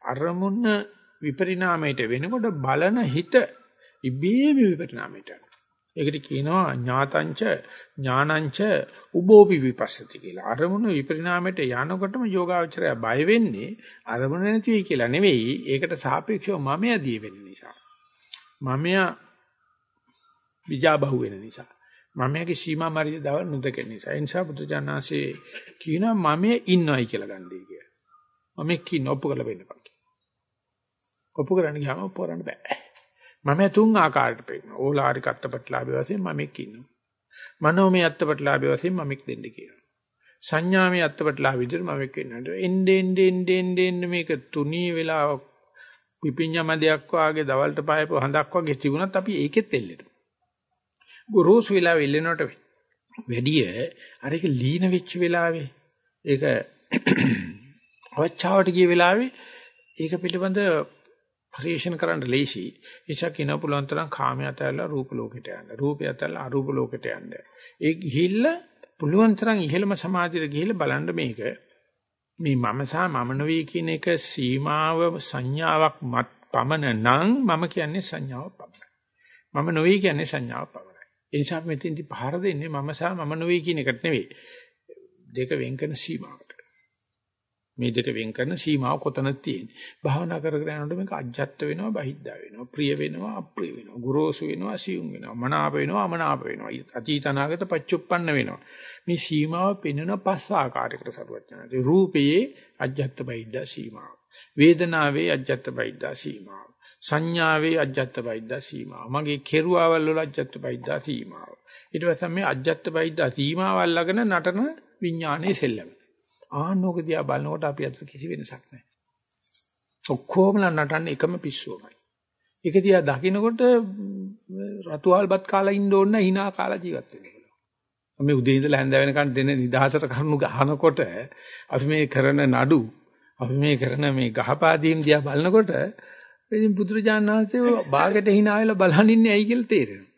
අරමුණ විපරිණාමයට වෙනකොට බලන හිත ඉබේම විපරිණාමයට යනවා. ඒකට කියනවා ඥාතංච ඥානංච උබෝපි විපස්සති කියලා. අරමුණු විපරිණාමයට යනකොටම යෝගාවචරය බය වෙන්නේ අරමුණ නැති වෙයි කියලා නෙවෙයි. ඒකට සාපේක්ෂව මමයා දී වෙන නිසා. මමයා විජාබහුව වෙන නිසා. මමයාගේ සීමා මරියදාව නොදකන නිසා. ඒ නිසා බුදුජානනාංශේ කියනවා මමයේ ඉන්නවයි කියලා ගන්නදී කියලා. මම කින් ඔප්පු කරලා වෙන්නපන්. ඔප්පු කරන්න ගියාම ඔප්පු කරන්න බෑ. මම තුන් ආකාරයට පෙන්නනවා. ඕලාරික අත්පත්ලාභය වශයෙන් මමෙක් ඉන්නවා. මනෝමය අත්පත්ලාභය වශයෙන් මමෙක් දෙන්න කියනවා. සංඥාමය අත්පත්ලාභ විදිහට මමෙක් වෙන්නට. එnde ende ende ende ende මේක තුනී වෙලා පිපිඤ්ඤමදයක් වාගේ දවල්ට පායපු හඳක් වගේ තිබුණත් අපි ඒකෙත් එල්ලෙනවා. ගොරෝසු වෙලා වෙල්ලෙනවට වැඩිය අර ඒක ලීන වෙච්ච වෙලාවේ ඒක [coughs] අවචාවට ගිය වෙලාවේ ඒක පිළිබඳ පරිශන කරන්න ලේසි. ඒසක් කියන පුළුවන් තරම් කාමයට ඇල්ලලා රූප ලෝකෙට යන්න. රූපයට ඇල්ලලා අරූප ලෝකෙට යන්න. ඒ ගිහිල්ලා පුළුවන් තරම් ඉහළම සමාධියට ගිහිල්ලා බලන්න මේක මේ මම සහ මම නොවේ කියන එක සීමාව සංඥාවක් මත් පමණ නම් මම කියන්නේ සංඥාවක් පමණයි. මම නොවේ කියන්නේ සංඥාවක් පමණයි. ඒ නිසා මෙතෙන්දි පහර දෙන්නේ මම සහ මම නොවේ කියන එකට නෙවෙයි. දෙක වෙන් කරන සීමාව. මේ දෙක වෙන් කරන සීමාව කොතනද තියෙන්නේ. භාවනා කර කර යනකොට මේක අජ්ජත් වෙනවා, බහිද්දා වෙනවා, ප්‍රිය වෙනවා, අප්‍රිය වෙනවා, ගුරුසු වෙනවා, අසියුම් වෙනවා, මනාප වෙනවා, අමනාප වෙනවා, අතීත අනාගත පච්චුප්පන්න වෙනවා. මේ සීමාව පෙන්වන පස් ආකාරයකට සරුවචනයි. රූපයේ අජ්ජත් බහිද්දා සීමාව. වේදනාවේ අජ්ජත් බහිද්දා සීමාව. සංඥාවේ අජ්ජත් බහිද්දා සීමාව. මගේ කෙරුවාවල් වල අජ්ජත් බහිද්දා සීමාව. ඊට පස්සේ මේ අජ්ජත් බහිද්දා සීමාවල් ළඟන නටන විඥානයේ සෙල්ලම. ආනෝක දිහා බලනකොට අපි අතර කිසි වෙනසක් නැහැ. ඔක්කොම නටන්නේ එකම පිස්සුවමයි. ඒක දිහා දකින්නකොට රතුවල්පත් කාලා ඉන්න ඕන hina කාලා ජීවත් වෙන්න පුළුවන්. මේ උදේ ඉඳලා හැන්ද වෙනකන් දෙන නිදහසට කරුණු ගහනකොට අපි මේ කරන නඩු අපි මේ කරන මේ ගහපාදීම් දිහා බලනකොට ඉතින් පුදුරජාණන් වහන්සේ බාගෙට hina වෙලා බලන් ඉන්නේ ඇයි කියලා තේරෙනවා.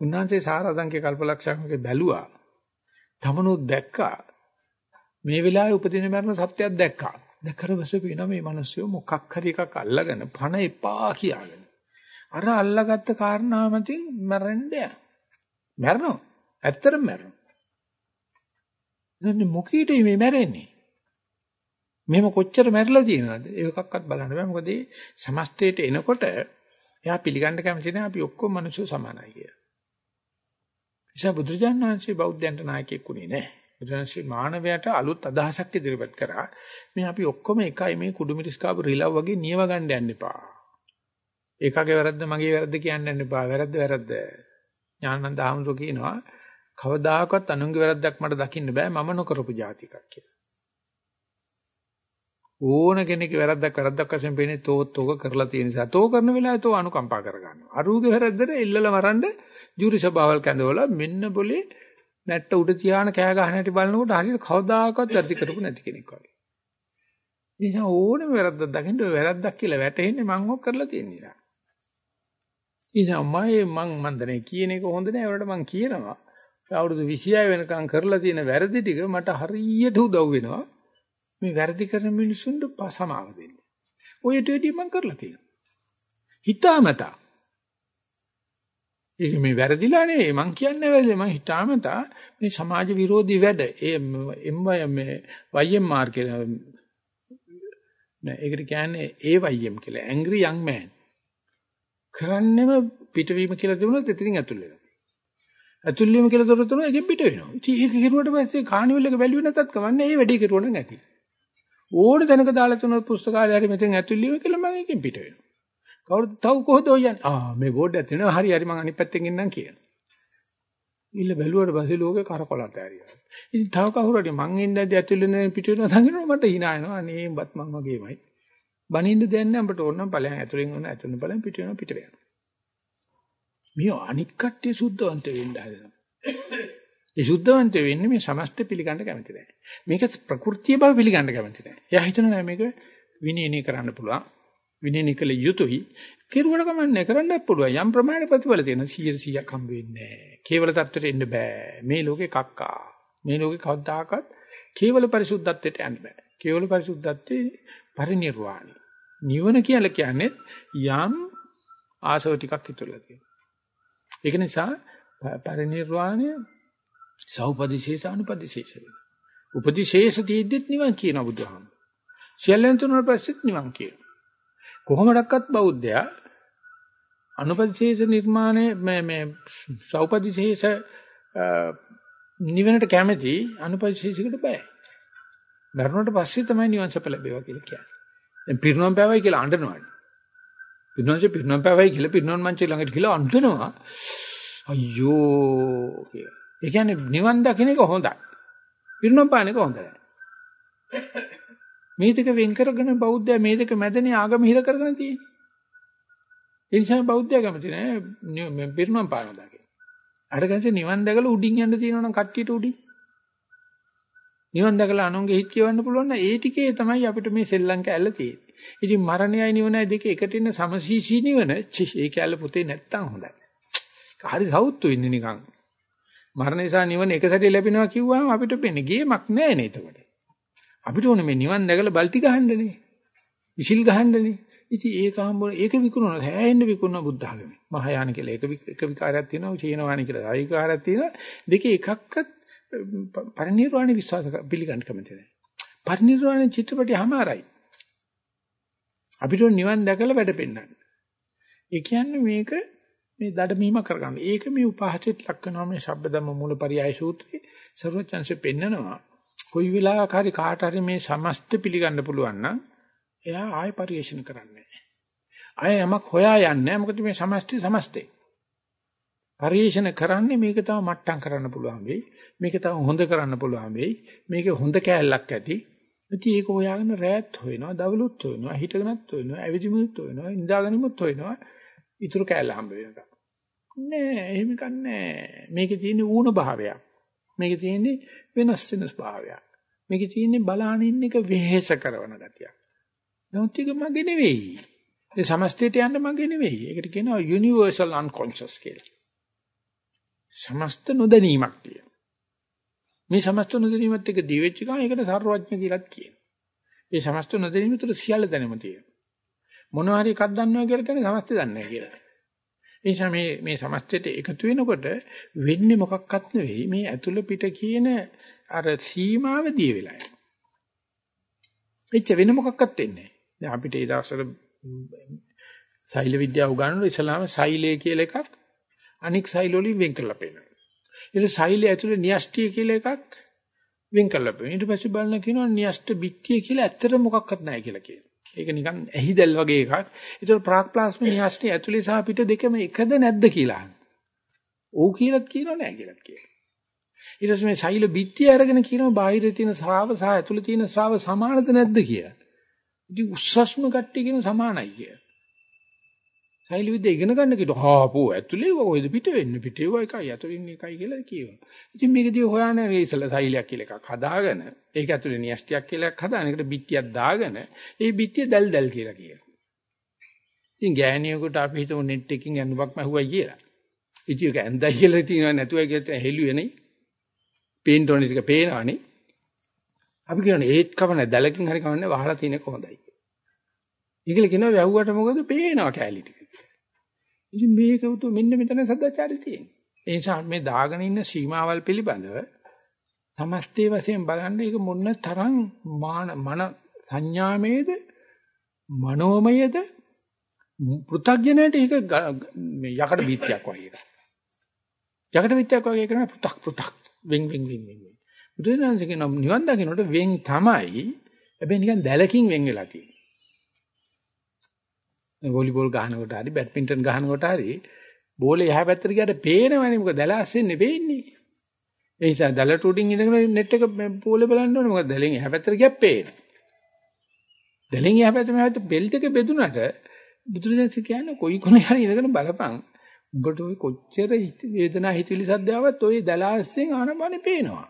උන්වහන්සේ සාරාංශික කල්පලක්ෂණක බැලුවා. තමනුත් දැක්කා මේ වෙලාවේ උපදින මරණ සත්‍යයක් දැක්කා. දැක්කට පස්සේ පේනවා මේ මිනිස්සු මොකක් හරි එකක් අල්ලගෙන පණ එපා කියාගෙන. අර අල්ලගත්ත කාරණා මතින් මැරෙන්න යන. මැරෙනවා. ඇත්තටම මැරෙනවා. දැන් මොකීට මේ මැරෙන්නේ? මෙහෙම කොච්චර මැරිලා තියෙනවද? ඒකක්වත් බලන්න බෑ. මොකද මේ සමස්තයට එනකොට එයා පිළිගන්න කැමති නැහැ අපි ඔක්කොම මිනිස්සු සමානයි කියලා. නිසා බුදුරජාණන් වහන්සේ බෞද්ධයන්ට නායකයෙක් උනේ නැහැ. බුදුන්සේ මානවයාට අලුත් අදහසක් ඉදිරිපත් කරා. මේ අපි ඔක්කොම එකයි මේ කුඩු මිරිස් කාපු රිලව් වගේ නියව ගන්න යන්න එපා. ඒකගේ වැරද්ද මගේ වැරද්ද කියන්න යන්න එපා. වැරද්ද වැරද්ද. ඥානන්ද ආමසෝ කියනවා කවදාකවත් අනුන්ගේ වැරද්දක් මට දකින්න බෑ මම නොකරපු જાතිකක් කියලා. ඕන කෙනෙක් වැරද්දක් වැරද්දක් වශයෙන් පේන්නේ තෝත් ඕක කරලා තියෙන නිසා තෝ කරන වෙලාවේ තෝ අනුකම්පා කරගන්නවා. අරුගේ වැරද්දට එල්ලලා මරන්න ජූරි සභාවල් කැඳවලා මෙන්න બોලේ නැට්ට උඩ තියාන කෑ ගහන හැටි බලනකොට හරියට කවදාකවත් වැඩි කරපු නැති කෙනෙක් වගේ. ඉතින් ඕනෙම වැරද්දක් දකින්න ඔය වැරද්දක් කියලා වැටෙන්නේ මං ඔක් කරලා තියෙන නිසා. ඉතින් මම මං මන්දනේ කියන එක හොඳ නෑ ඒකට මං කියනවා. අවුරුදු 26 වෙනකම් කරලා තියෙන වැරදි ටික මට හරියට උදව් වෙනවා. මේ වැරදි කරන මිනිසුන්ට සමාව දෙන්න. ඔය ටෙඩි මං කරලා තියෙනවා. හිතාමතා ඒක මේ වැරදිලා නෙවෙයි මං කියන්නේ වැරදි මං හිතාමතා මේ සමාජ විරෝධී වැඩ. ඒ එම් මේ YMR කියලා. නෑ ඒකට කියන්නේ AYM කියලා. Angry young man. කරන්නේම පිටවීම කියලා තිබුණොත් එතනින් ඇතුල් වෙනවා. ඇතුල් වීම කියලා දොර තුන එකෙන් පිට වෙනවා. ඉතින් ඒක කෙරුවට පස්සේ කානිවල් එක බැලුවේ නැතත් කවන්නේ ඒ වැඩේ කෙරුවා නම් ඇති. ඕන තැනක දාලා තුනොත් පුස්තකාලේ හරි මෙතෙන් ඇතුල් වීම කියලා මම එකෙන් පිට වෙනවා. කවුරුද තව කොහොද ඔය යන්නේ? ආ මේ බෝඩ් එක තියෙනවා. හරි හරි මං අනිත් පැත්තෙන් එන්නම් කියලා. ඉල්ල බැලුවට පස්සේ ලෝකේ කරකොලට ඇරියා. ඉතින් තව කවුරු හරි මං ඉන්නදී ඇතුළේ පිට වෙනවා දඟනවා මට hina එනවා. අනේ බත් මං වගේමයි. බනින්න දෙයක් නැහැ අපිට ඕන නම් ඵලයන් ඇතුළෙන් ඕන ඇතුළෙන් ඵලයන් පිට වෙනවා පිට වෙනවා. මේ අනික් කට්ටිය සුද්ධවන්ත වෙන්න හදනවා. ඒ සුද්ධවන්ත වෙන්නේ මේ සමස්ත පිළිගන්න කැමති නැහැ. මේක ප්‍රകൃතිය බව පිළිගන්න කැමති නැහැ. එයා හිතනවා මේක විනයනේ කරන්න පුළුවන්. විනයනි කළ යුතුයි. කෙරුවට කමන්නේ කරන්නත් පුළුවන්. යම් ප්‍රමාණයක් ප්‍රතිඵල තියෙන 100%ක් හම්බ වෙන්නේ නැහැ. කේවල தත්ත්වයට එන්න බෑ. මේ ලෝකේ කක්කා. මේ ලෝකේ කවදාකවත් කේවල පරිසුද්ධත්වයට යන්න බෑ. කේවල පරිසුද්ධත්වේ පරිණිරවාණි. නිවන කියලා කියන්නේ යම් ආසව ටිකක් ඉතුරුලා තියෙනවා. ඒක නිසා පරිණිරවාණය සෞපදිශේෂ අනුපදිශේෂ වෙනවා. උපදිශේෂ තියෙද්දිත් නිවන් කියන බුදුහාම. සියල්ලෙන් තුනට පස්සෙත් නිවන් කියනවා. කොහොමඩක්වත් බෞද්ධයා අනුපදිශේෂ නිර්මාණය මේ මේ සෞපදිශේෂ නිවනට කැමති අනුපදිශේෂයකට බෑ. මරණයට පස්සේ තමයි නිවන් සප ලැබේවා කියලා කියන්නේ. දැන් පිරිනොම් පෑවයි කියලා අඬනවානේ. පිරිනොන්සේ පිරිනොන් පැවයි කියලා පිරිනොන් මංචේ ළඟට ගිහලා අඬනවා. අයියෝ කියලා. ඒ කියන්නේ නිවන් දකින්න එක හොඳයි. පිරිනොන් පාන එක හොඳ නැහැ. මේ දෙක වෙන් කරගෙන බෞද්ධයා මේ දෙක මැදනේ ආගම හිර කරගෙන තියෙන්නේ. ඒ නිසා බෞද්ධයා කැමති නෑ පිරිනොම් පාන දකින්න. අර ගැන්සේ නිවන් දැකලා උඩින් යන්න තියෙනවනම් කට්ටියට උඩින්. නිවන් දැකලා අනුන්ගේ හිත කියවන්න පුළුවන් නම් ඒ ටිකේ තමයි අපිට මේ සෙල්ලම් කැල්ල තියෙන්නේ. ඉතින් මරණයයි නිවනයි දෙක එකට ඉන්න සමසීසී නිවන ඒ කැල්ල පුතේ නැත්තම් හොඳයි. හරි සවුත්තු ඉන්නේ නිකන්. මරණ නිසා නිවන එක සැරේ ලැබෙනවා කිව්වම අපිට වෙන්නේ ගේමක් නැහැ නේ එතකොට. අපිට ඕනේ මේ නිවන් දැකලා බල්ටි ගහන්නනේ. විසිල් ගහන්නනේ. ඉතින් ඒක හම්බුන ඒක විකුණන හැයෙන්න විකුණන බුද්ධ ආගමේ. මහායාන කියලා ඒක එක විකාරයක් තියෙනවා, චීනවාණි කියලා ආයි විකාරයක් තියෙනවා. දෙකේ එකක්වත් පරිණිරවාණි විශ්වාස පිළිගන්න කැමති නැහැ. පරිණිරවාණි චිත්‍රපටි හැමාරයි. අපිට නිවන් දැකලා වැඩ පෙන්නන්න. ඒ කියන්නේ මේක මේ දඩමීම කරගන්න. ඒක මේ උපහාසෙත් ලක් කරනවා මේ ශබ්දදම මූලපරියාය සූත්‍රයේ සර්වචන්සේ පෙන්නනවා. කොයි වෙලාවක හරි කාට හරි මේ සමස්ත පිළිගන්න පුළුවන් නම් එයා ආයෙ පරිේෂණ කරන්නේ නැහැ. ආයෙ යමක් හොයා යන්නේ නැහැ. මොකද මේ සමස්තය සමස්තේ. පරිේෂණ කරන්නේ මේක තව මට්ටම් කරන්න පුළුවන් වෙයි. මේක තව හොඳ කරන්න පුළුවන් වෙයි. මේක හොඳ කෑල්ලක් ඇති. ඉතින් ඒක හොයාගෙන රැත් හොයනවා, දවලුත් හොයනවා, හිටගෙනත් හොයනවා, ඇවිදිමුත් හොයනවා, ඉඳාගෙනමුත් හොයනවා. ඊටු කෑල්ල හම්බ වෙනකම්. නෑ, එහෙම කන්නේ මේකේ තියෙන ඌණ භාවයක්. මේකේ තියෙන්නේ වෙනස් වෙනස් භාවයක්. මේකේ තියෙන්නේ බලාන ඉන්න එක වෙහෙස කරන ගතියක්. නමුත් ඒක මගේ නෙවෙයි. ඒ සමස්තයට යන්න මගේ නෙවෙයි. ඒකට කියනවා universal unconscious කියලා. සමස්ත නොදැනීමක් කියන. මේ සමස්ත නොදැනීමත් එක්ක දිවෙච්ච ගමන් ඒකට සර්වඥ කියලාත් කියනවා. ඒ සමස්ත නොදැනීම තුළ සියල්ල දැනෙම තියෙනවා. මොනවා හරි එකක් දන්නවා කියලා කියන්නේ සමස්ත දන්නේ කියලා. ඒ නිසා මේ මේ සමස්තයට එකතු වෙනකොට වෙන්නේ මොකක්වත් නෙවෙයි මේ ඇතුළ පිට කියන අර සීමාව දී වෙලා යනවා. එච්ච වෙන මොකක්වත් වෙන්නේ නැහැ. දැන් අපිට ඒ දවස්වල සෛල විද්‍යාව උගන්වන ඉස්ලාම සෛලය කියලා එකක් අනික් සෛල වලින් වෙන් කරලා පෙන්නනවා. ඊට සෛලය ඇතුලේ න්‍යෂ්ටිය කියලා එකක් වෙන් කරලා පෙන්නනවා. ඊට පස්සේ බලන කියනවා න්‍යෂ්ට බිත්තිය කියලා ඇත්තට මොකක්වත් නැහැ කියලා කියනවා. ඒක නිකන් ඇහිදල් වගේ එකක්. ඒතර ප්‍රාක් ප්ලාස්ම න්‍යෂ්ටි ඇතුලේ සහ පිට දෙකම එකද නැද්ද කියලා අහනවා. ඕ කියලාත් කියනවා නැහැ කියලාත් කියනවා. ඊට පස්සේ මේ සෛල බිත්තිය අරගෙන කියනවා බාහිරේ තියෙන ශ්‍රාව සහ ඇතුලේ තියෙන ශ්‍රාව සමානද නැද්ද කියලා. ඉතින් උස්සස්ම කට්ටිය කියන සමානයි කිය. සෛල විද්‍ය ඉගෙන ගන්න කිව්ව හාපෝ ඇතුලේ කොහෙද පිට වෙන්නේ පිටේ වයි එකයි ඇතුලින් එකයි කියලා කියනවා. ඉතින් මේකදී හොයන්නේ ඉතල සෛලයක් කියලා එකක් හදාගෙන ඒක ඇතුලේ නියස්ටියක් කියලා එකක් හදාගෙන ඒකට බිත්තියක් දාගෙන ඒ බිත්තිය දැල් දැල් කියලා කියනවා. ඉතින් ගෑණියෙකුට අපි හිතමු net එකකින් ඇඳුමක් මහුවයි කියලා. ඉතින් ඒක ඇඳයි කියලා තියෙනවා නැතුවයි කියලා හෙළුවේ නේ. පේන්ට් ඕනේ ටික පේනවනේ. අපි කියන්නේ ඒත් කවන දැලකින් හරි කවන්නේ වහලා තියෙන කොහොඳයි. ඊගල කියනවා වැව්වට මොකද පේනවා කැලී ටික. ඉතින් මේක උතු මෙන්න මෙතන සදාචාරය තියෙන්නේ. ඒ නිසා මේ දාගෙන ඉන්න සීමාවල් පිළිබඳව සමස්තේ වශයෙන් බලන්න ඒක මොන තරම් මන සංඥාමේද මනෝමයද පෘථග්ජනයට ඒක මේ යකඩ බීත්‍යක් වගේ එකක්. යකඩ බීත්‍යක් වගේ කරන පෘ탁 පෘ탁 වෙන් වෙන් වෙන් වෙන්. බුදුරජාණන් කියන නිවන් දකින්නට වෙන් තමයි හැබැයි නිකන් දැලකින් වෙන් වෙලා තියෙන්නේ. වොලිබෝල් ගහනකොට හරි බැඩ්මින්ටන් ගහනකොට හරි බෝලේ එහා පැත්තට ගියාට පේනවනේ මොකද දැල අස්සෙන්නේ වෙන්නේ. ඒ නිසා දැලට උඩින් ඉඳගෙන net එක බෝලේ බලන්න ඕනේ මොකද දැලෙන් එහා පැත්තට ගියත් පේන්නේ. දැලෙන් එහා පැත්තට මෙහාට බෙල්ට් එක බෙදුනට බුදුරජාණන් කියන්නේ කොයි කොනේ හරි ඉඳගෙන බලපන් උඹට ওই කොච්චර වේදනා හිතිලි සද්දාවත් ওই දලාස්සෙන් ආනමනේ පේනවා.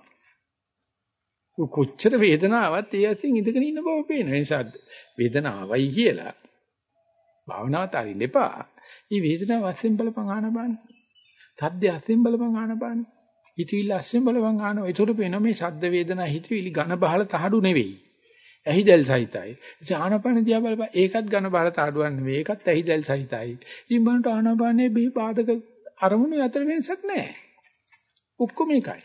කොච්චර වේදනාවක් ඒ ඇසින් ඉඳගෙන ඉන්න බව පේන නිසා වේදනාවයි කියලා භාවනාවට අරින්න එපා. මේ වේදනාව අස්සෙන් බලපං ආනපාන. සද්ද අස්සෙන් බලපං ආනපාන. හිතවිල්ල අස්සෙන් බලපං ආනෝ. ඒතකොට පේන මේ සද්ද වේදනා හිතවිලි ඝන බහල තහඩු නෙවෙයි. ඇහිදල් සහිතයි. ඉතින් ආනපාන දිහා බලපන් ඒකත් ඝන බහල තහඩුවක් නෙවෙයි. ඒකත් ඇහිදල් සහිතයි. ඉතින් බලන්න ආනපානේ මේ පාදක අරමුණු අතර වෙනසක් නැහැ. ඔක්කොම එකයි.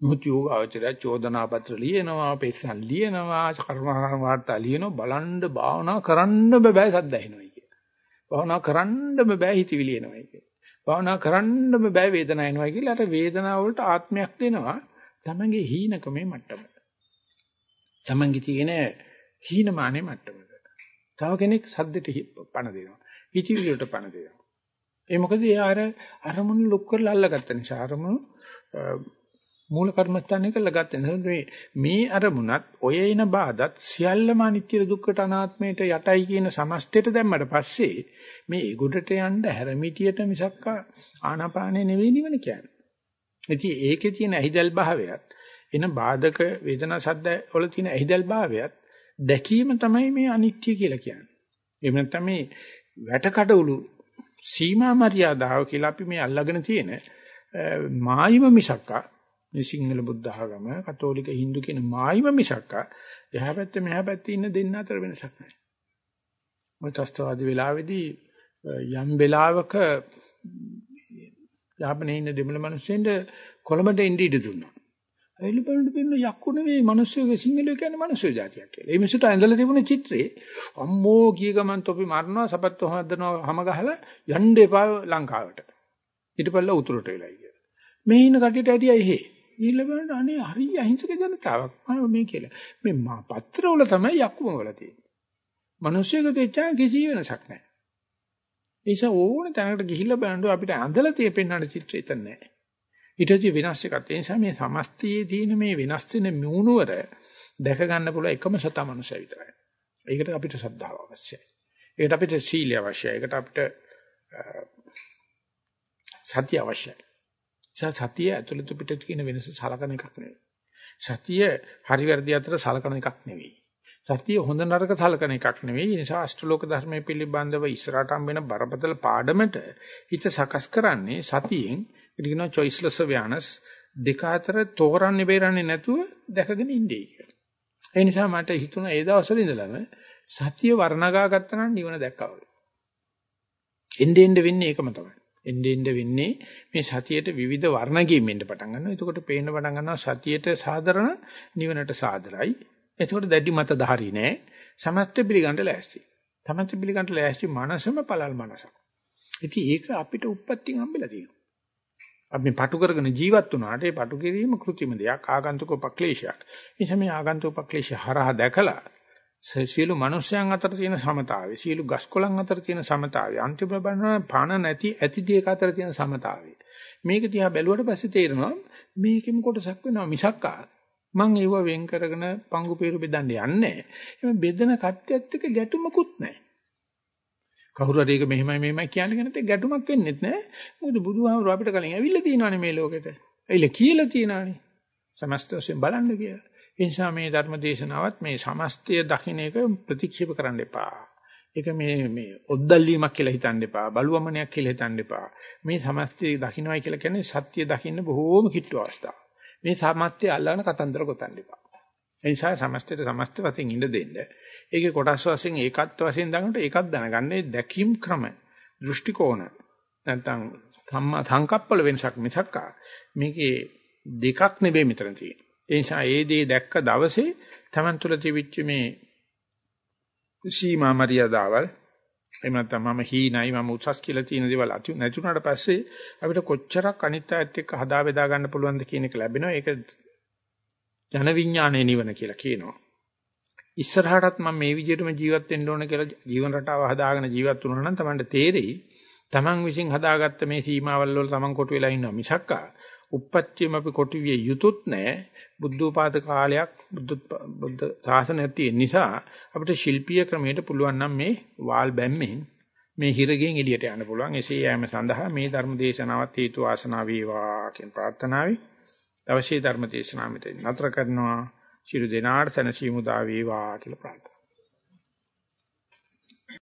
මොහොත යෝගාවචරය චෝදනා පත්‍ර ලියනවා, පෙස්සන් ලියනවා, කර්ම වාර්තා ලියනවා, බලන්න භාවනා කරන්න බෑ සද්ද ඇහෙනවා කිය. භාවනා කරන්න බෑ හිතවිලි එනවා කිය. භාවනා කරන්න බෑ වේදනාව එනවා කියලා අර වේදනාව වලට ආත්මයක් දෙනවා. තමන්ගේ හීනකමේ මට්ටම. තමන්ගේ තියෙන හීනමානේ මට්ටම. තව කෙනෙක් සද්දෙට පණ දෙනවා. හිතවිලියට පණ දෙනවා. ඒ මොකද ඒ අර අරමුණු ලොක් කරලා අල්ලගත්ත නිසා අරමුණු මූල කර්මස්ථානේ කරලා ගත්තේ. මේ මේ අරමුණත් ඔය එන බාධත් සියල්ලම අනිත්‍ය දුක්ඛට අනාත්මයට යටයි කියන සමස්තයට දැම්මට පස්සේ මේ ඒගොඩට යන්න හැරමිටියට මිසක් ආනාපානේ නෙවෙයි නිවන කියන්නේ. ඉතින් ඒකේ තියෙන ඇහිදල් භාවයත් එන බාධක වේදනා සද්ද වල තියෙන ඇහිදල් භාවයත් දැකීම තමයි මේ අනිත්‍ය කියලා කියන්නේ. එහෙම නැත්නම් මේ වැටකඩවලු සීමා මරියාදාව කියලා අපි මේ අල්ලගෙන තියෙන මායිම මිසක්කා මේ සිංහල බුද්ධ ආගම කතෝලික හින්දු කියන මායිම මිසක්කා එහා පැත්තේ මෙහා පැත්තේ ඉන්න දෙන්න අතර වෙනසක් නැහැ. මොකද ත්‍ස්තවාදී වෙලාවේදී යම් වෙලාවක යාපනයේ ඉන්න දෙමළ මිනිස්සුන්ට කොළඹට එන්න ඉඩ දුන්නා. එළි බලන්න පින්න යක්කු නෙවෙයි මිනිස්සුගේ සිංහලෝ කියන්නේ මිනිස්සු జాතියක් කියලා. ඒ මිනිස්සුට ඇඳලා තිබුණ චිත්‍රේ අම්මෝ ගිය ගමන් තොපි මරනවා සපත්තු හදනවා හැම ගහලා යන්න එපා ලංකාවට. ඊටපල්ලා උතුරට වෙලා කියලා. මේ ඉන්න කටියට ඇටියා එහෙ. ඊළ බලන්න අනේ හරි අහිංසක ජනතාවක් මම මේ කියලා. මේ මා පත්‍රවල තමයි යක්කුම වල තියෙන්නේ. මිනිස්සුගේ දෙච්චා කිසි වෙනසක් නැහැ. ඒස ඕන තැනකට ගිහිල්ලා බලන්න අපිට ඇඳලා තියෙපෙන්නන චිත්‍රය එතන නැහැ. ඊටදී විනාශ එකක්. ඒ නිසා මේ සමස්තයේ තියෙන මේ වෙනස් වෙන මූණුවර දැක ගන්න පුළුවන් එකම සතා මනුස්සය විතරයි. ඒකට අපිට ශ්‍රද්ධාව අවශ්‍යයි. ඒකට අපිට සීලය අවශ්‍යයි. ඒකට අපිට සතිය අවශ්‍යයි. සතිය ඇතුළත පිටට කියන වෙනස සලකන එකක් නෙවෙයි. සතිය හරි වැරදි අතර සලකන එකක් නෙවෙයි. සතිය හොඳ නරක සලකන එකක් නෙවෙයි. ඒ නිසා අෂ්ටලෝක ධර්මයේ පිළිබඳව ඉස්සරහට හම්බෙන බරපතල පාඩමට හිත සකස් කරන්නේ සතියෙන් ඒක කියනවා choiceless awareness දෙක අතර තෝරන්නේ බේරන්නේ නැතුව දැකගෙන ඉන්නේ කියලා. ඒ නිසා මට හිතුණා ඒ දවස්වල ඉඳලම සතිය වර්ණගා ගත්තා නම් නිවන දැක්කා වගේ. එන්නේ එන්නේ වෙන්නේ ඒකම තමයි. එන්නේ එන්නේ වෙන්නේ මේ සතියේට විවිධ වර්ණ ගීමෙන්ද පටන් ගන්නවා. එතකොට පේන්න පටන් ගන්නවා සතියේට සාධරණ නිවනට සාදරයි. එතකොට දැඩි මත ධාරි නෑ. සමස්ත පිළිගන්න ලෑස්ති. සමස්ත පිළිගන්න ලෑස්ති මනසම පළල් මනසක්. ඉතින් ඒක අපිට උප්පත්තියෙන් හම්බෙලා තියෙනවා. අපි පටු කරගෙන ජීවත් වුණාට ඒ පටු කිරීම કૃතිම දෙයක් ආගන්තුක උපක්ලේශයක්. ඒ නිසා මේ ආගන්තුක උපක්ලේශය හරහා දැකලා සියලු මිනිස්යන් අතර තියෙන සමතාවය, සියලු ගස්කොලන් අතර තියෙන සමතාවය, අන්තිම බලනවා පාන නැති ඇති දෙක අතර තියෙන සමතාවය. මේක දිහා බැලුවට පස්සේ තේරෙනවා මේකෙම කොටසක් වෙනවා මිසක්කා. මං ඒව වෙන් කරගෙන පංගු peeru බෙදන්න යන්නේ නැහැ. එහේ බෙදෙන කට්ටියත් එක්ක ගැටුමකුත් නැහැ. කවුරු හරි එක මෙහෙමයි මෙහෙමයි කියන්නේ කෙනෙක් ගැටුමක් වෙන්නෙත් නෑ. මොකද බුදුහාමුදුරුවෝ අපිට කලින් ඇවිල්ලා තියෙනවානේ මේ ලෝකෙට. ඇවිල්ලා කියලා තියෙනවානේ. සමස්ත වශයෙන් බලන්න කියලා. ඒ නිසා මේ ධර්ම දේශනාවත් මේ සමස්තය දකින්න එක ප්‍රතික්ෂේප කරන්න එපා. ඒක මේ මේ ඔද්දල්වීමක් කියලා හිතන්න එපා. බලුවමනයක් කියලා හිතන්න එපා. මේ සමස්තය දකින්නයි කියලා කියන්නේ සත්‍ය දකින්න බොහෝම කිට්ටු අවස්ථාවක්. මේ සමස්තය අල්ලගෙන කතන්දර ගොතන්න එපා. ඒ නිසා සමස්තයට සමස්ත වශයෙන් ඉඳ දෙන්න. ඒකේ කොටස් වශයෙන් ඒකත් වශයෙන් දකිනකොට ඒකත් දැනගන්නේ දැකීම් ක්‍රම දෘෂ්ටි කෝණ නැත්නම් සම්මා සංකප්පල වෙනසක් මිසක් මේකේ දෙකක් නෙවෙයි මෙතන තියෙන්නේ. ඒ නිසා ඒ දේ දැක්ක දවසේ Taman තුල තිබිච්ච මේ සීමා මරියාදාවල් එහෙම නැත්නම් මම හීනයි මම උසස් කියලා තියෙන දේවල් නැතුණාට පස්සේ අපිට කොච්චරක් අනිත් අයත් එක්ක හදා බෙදා ගන්න පුළුවන්ද කියන එක ලැබෙනවා. ඒක ජන විඥානයේ නිවන කියලා කියනවා. ඉස්සරහටත් මම මේ විදිහටම ජීවත් වෙන්න ඕන කියලා ජීවන රටාව හදාගෙන ජීවත් වුණා නම් Tamanට තේරෙයි. Taman විසින් හදාගත්ත මේ සීමාවල් වල Taman කොටු වෙලා ඉන්නවා මිසක්කා. උප්පත්තියම අපි කොටු විය යුතුත් නැහැ. බුද්ධෝපාද කාලයක් බුද්ධ බුද්ධ ශාසනයක් තියෙන නිසා අපිට ශිල්පීය ක්‍රමයට පුළුවන් නම් මේ වාල් බැම්මෙන් මේ හිරගෙන් එළියට යන්න පුළුවන්. එසේ යෑම සඳහා මේ ධර්ම දේශනාවත් හේතු ආසනාව වේවා කියන ප්‍රාර්ථනාවයි. අවශ්‍ය ධර්ම දේශනාව මෙතන නතර කරනවා. ශිරු දෙනාට සැනසීම උදා වේවා කියලා ප්‍රාර්ථනා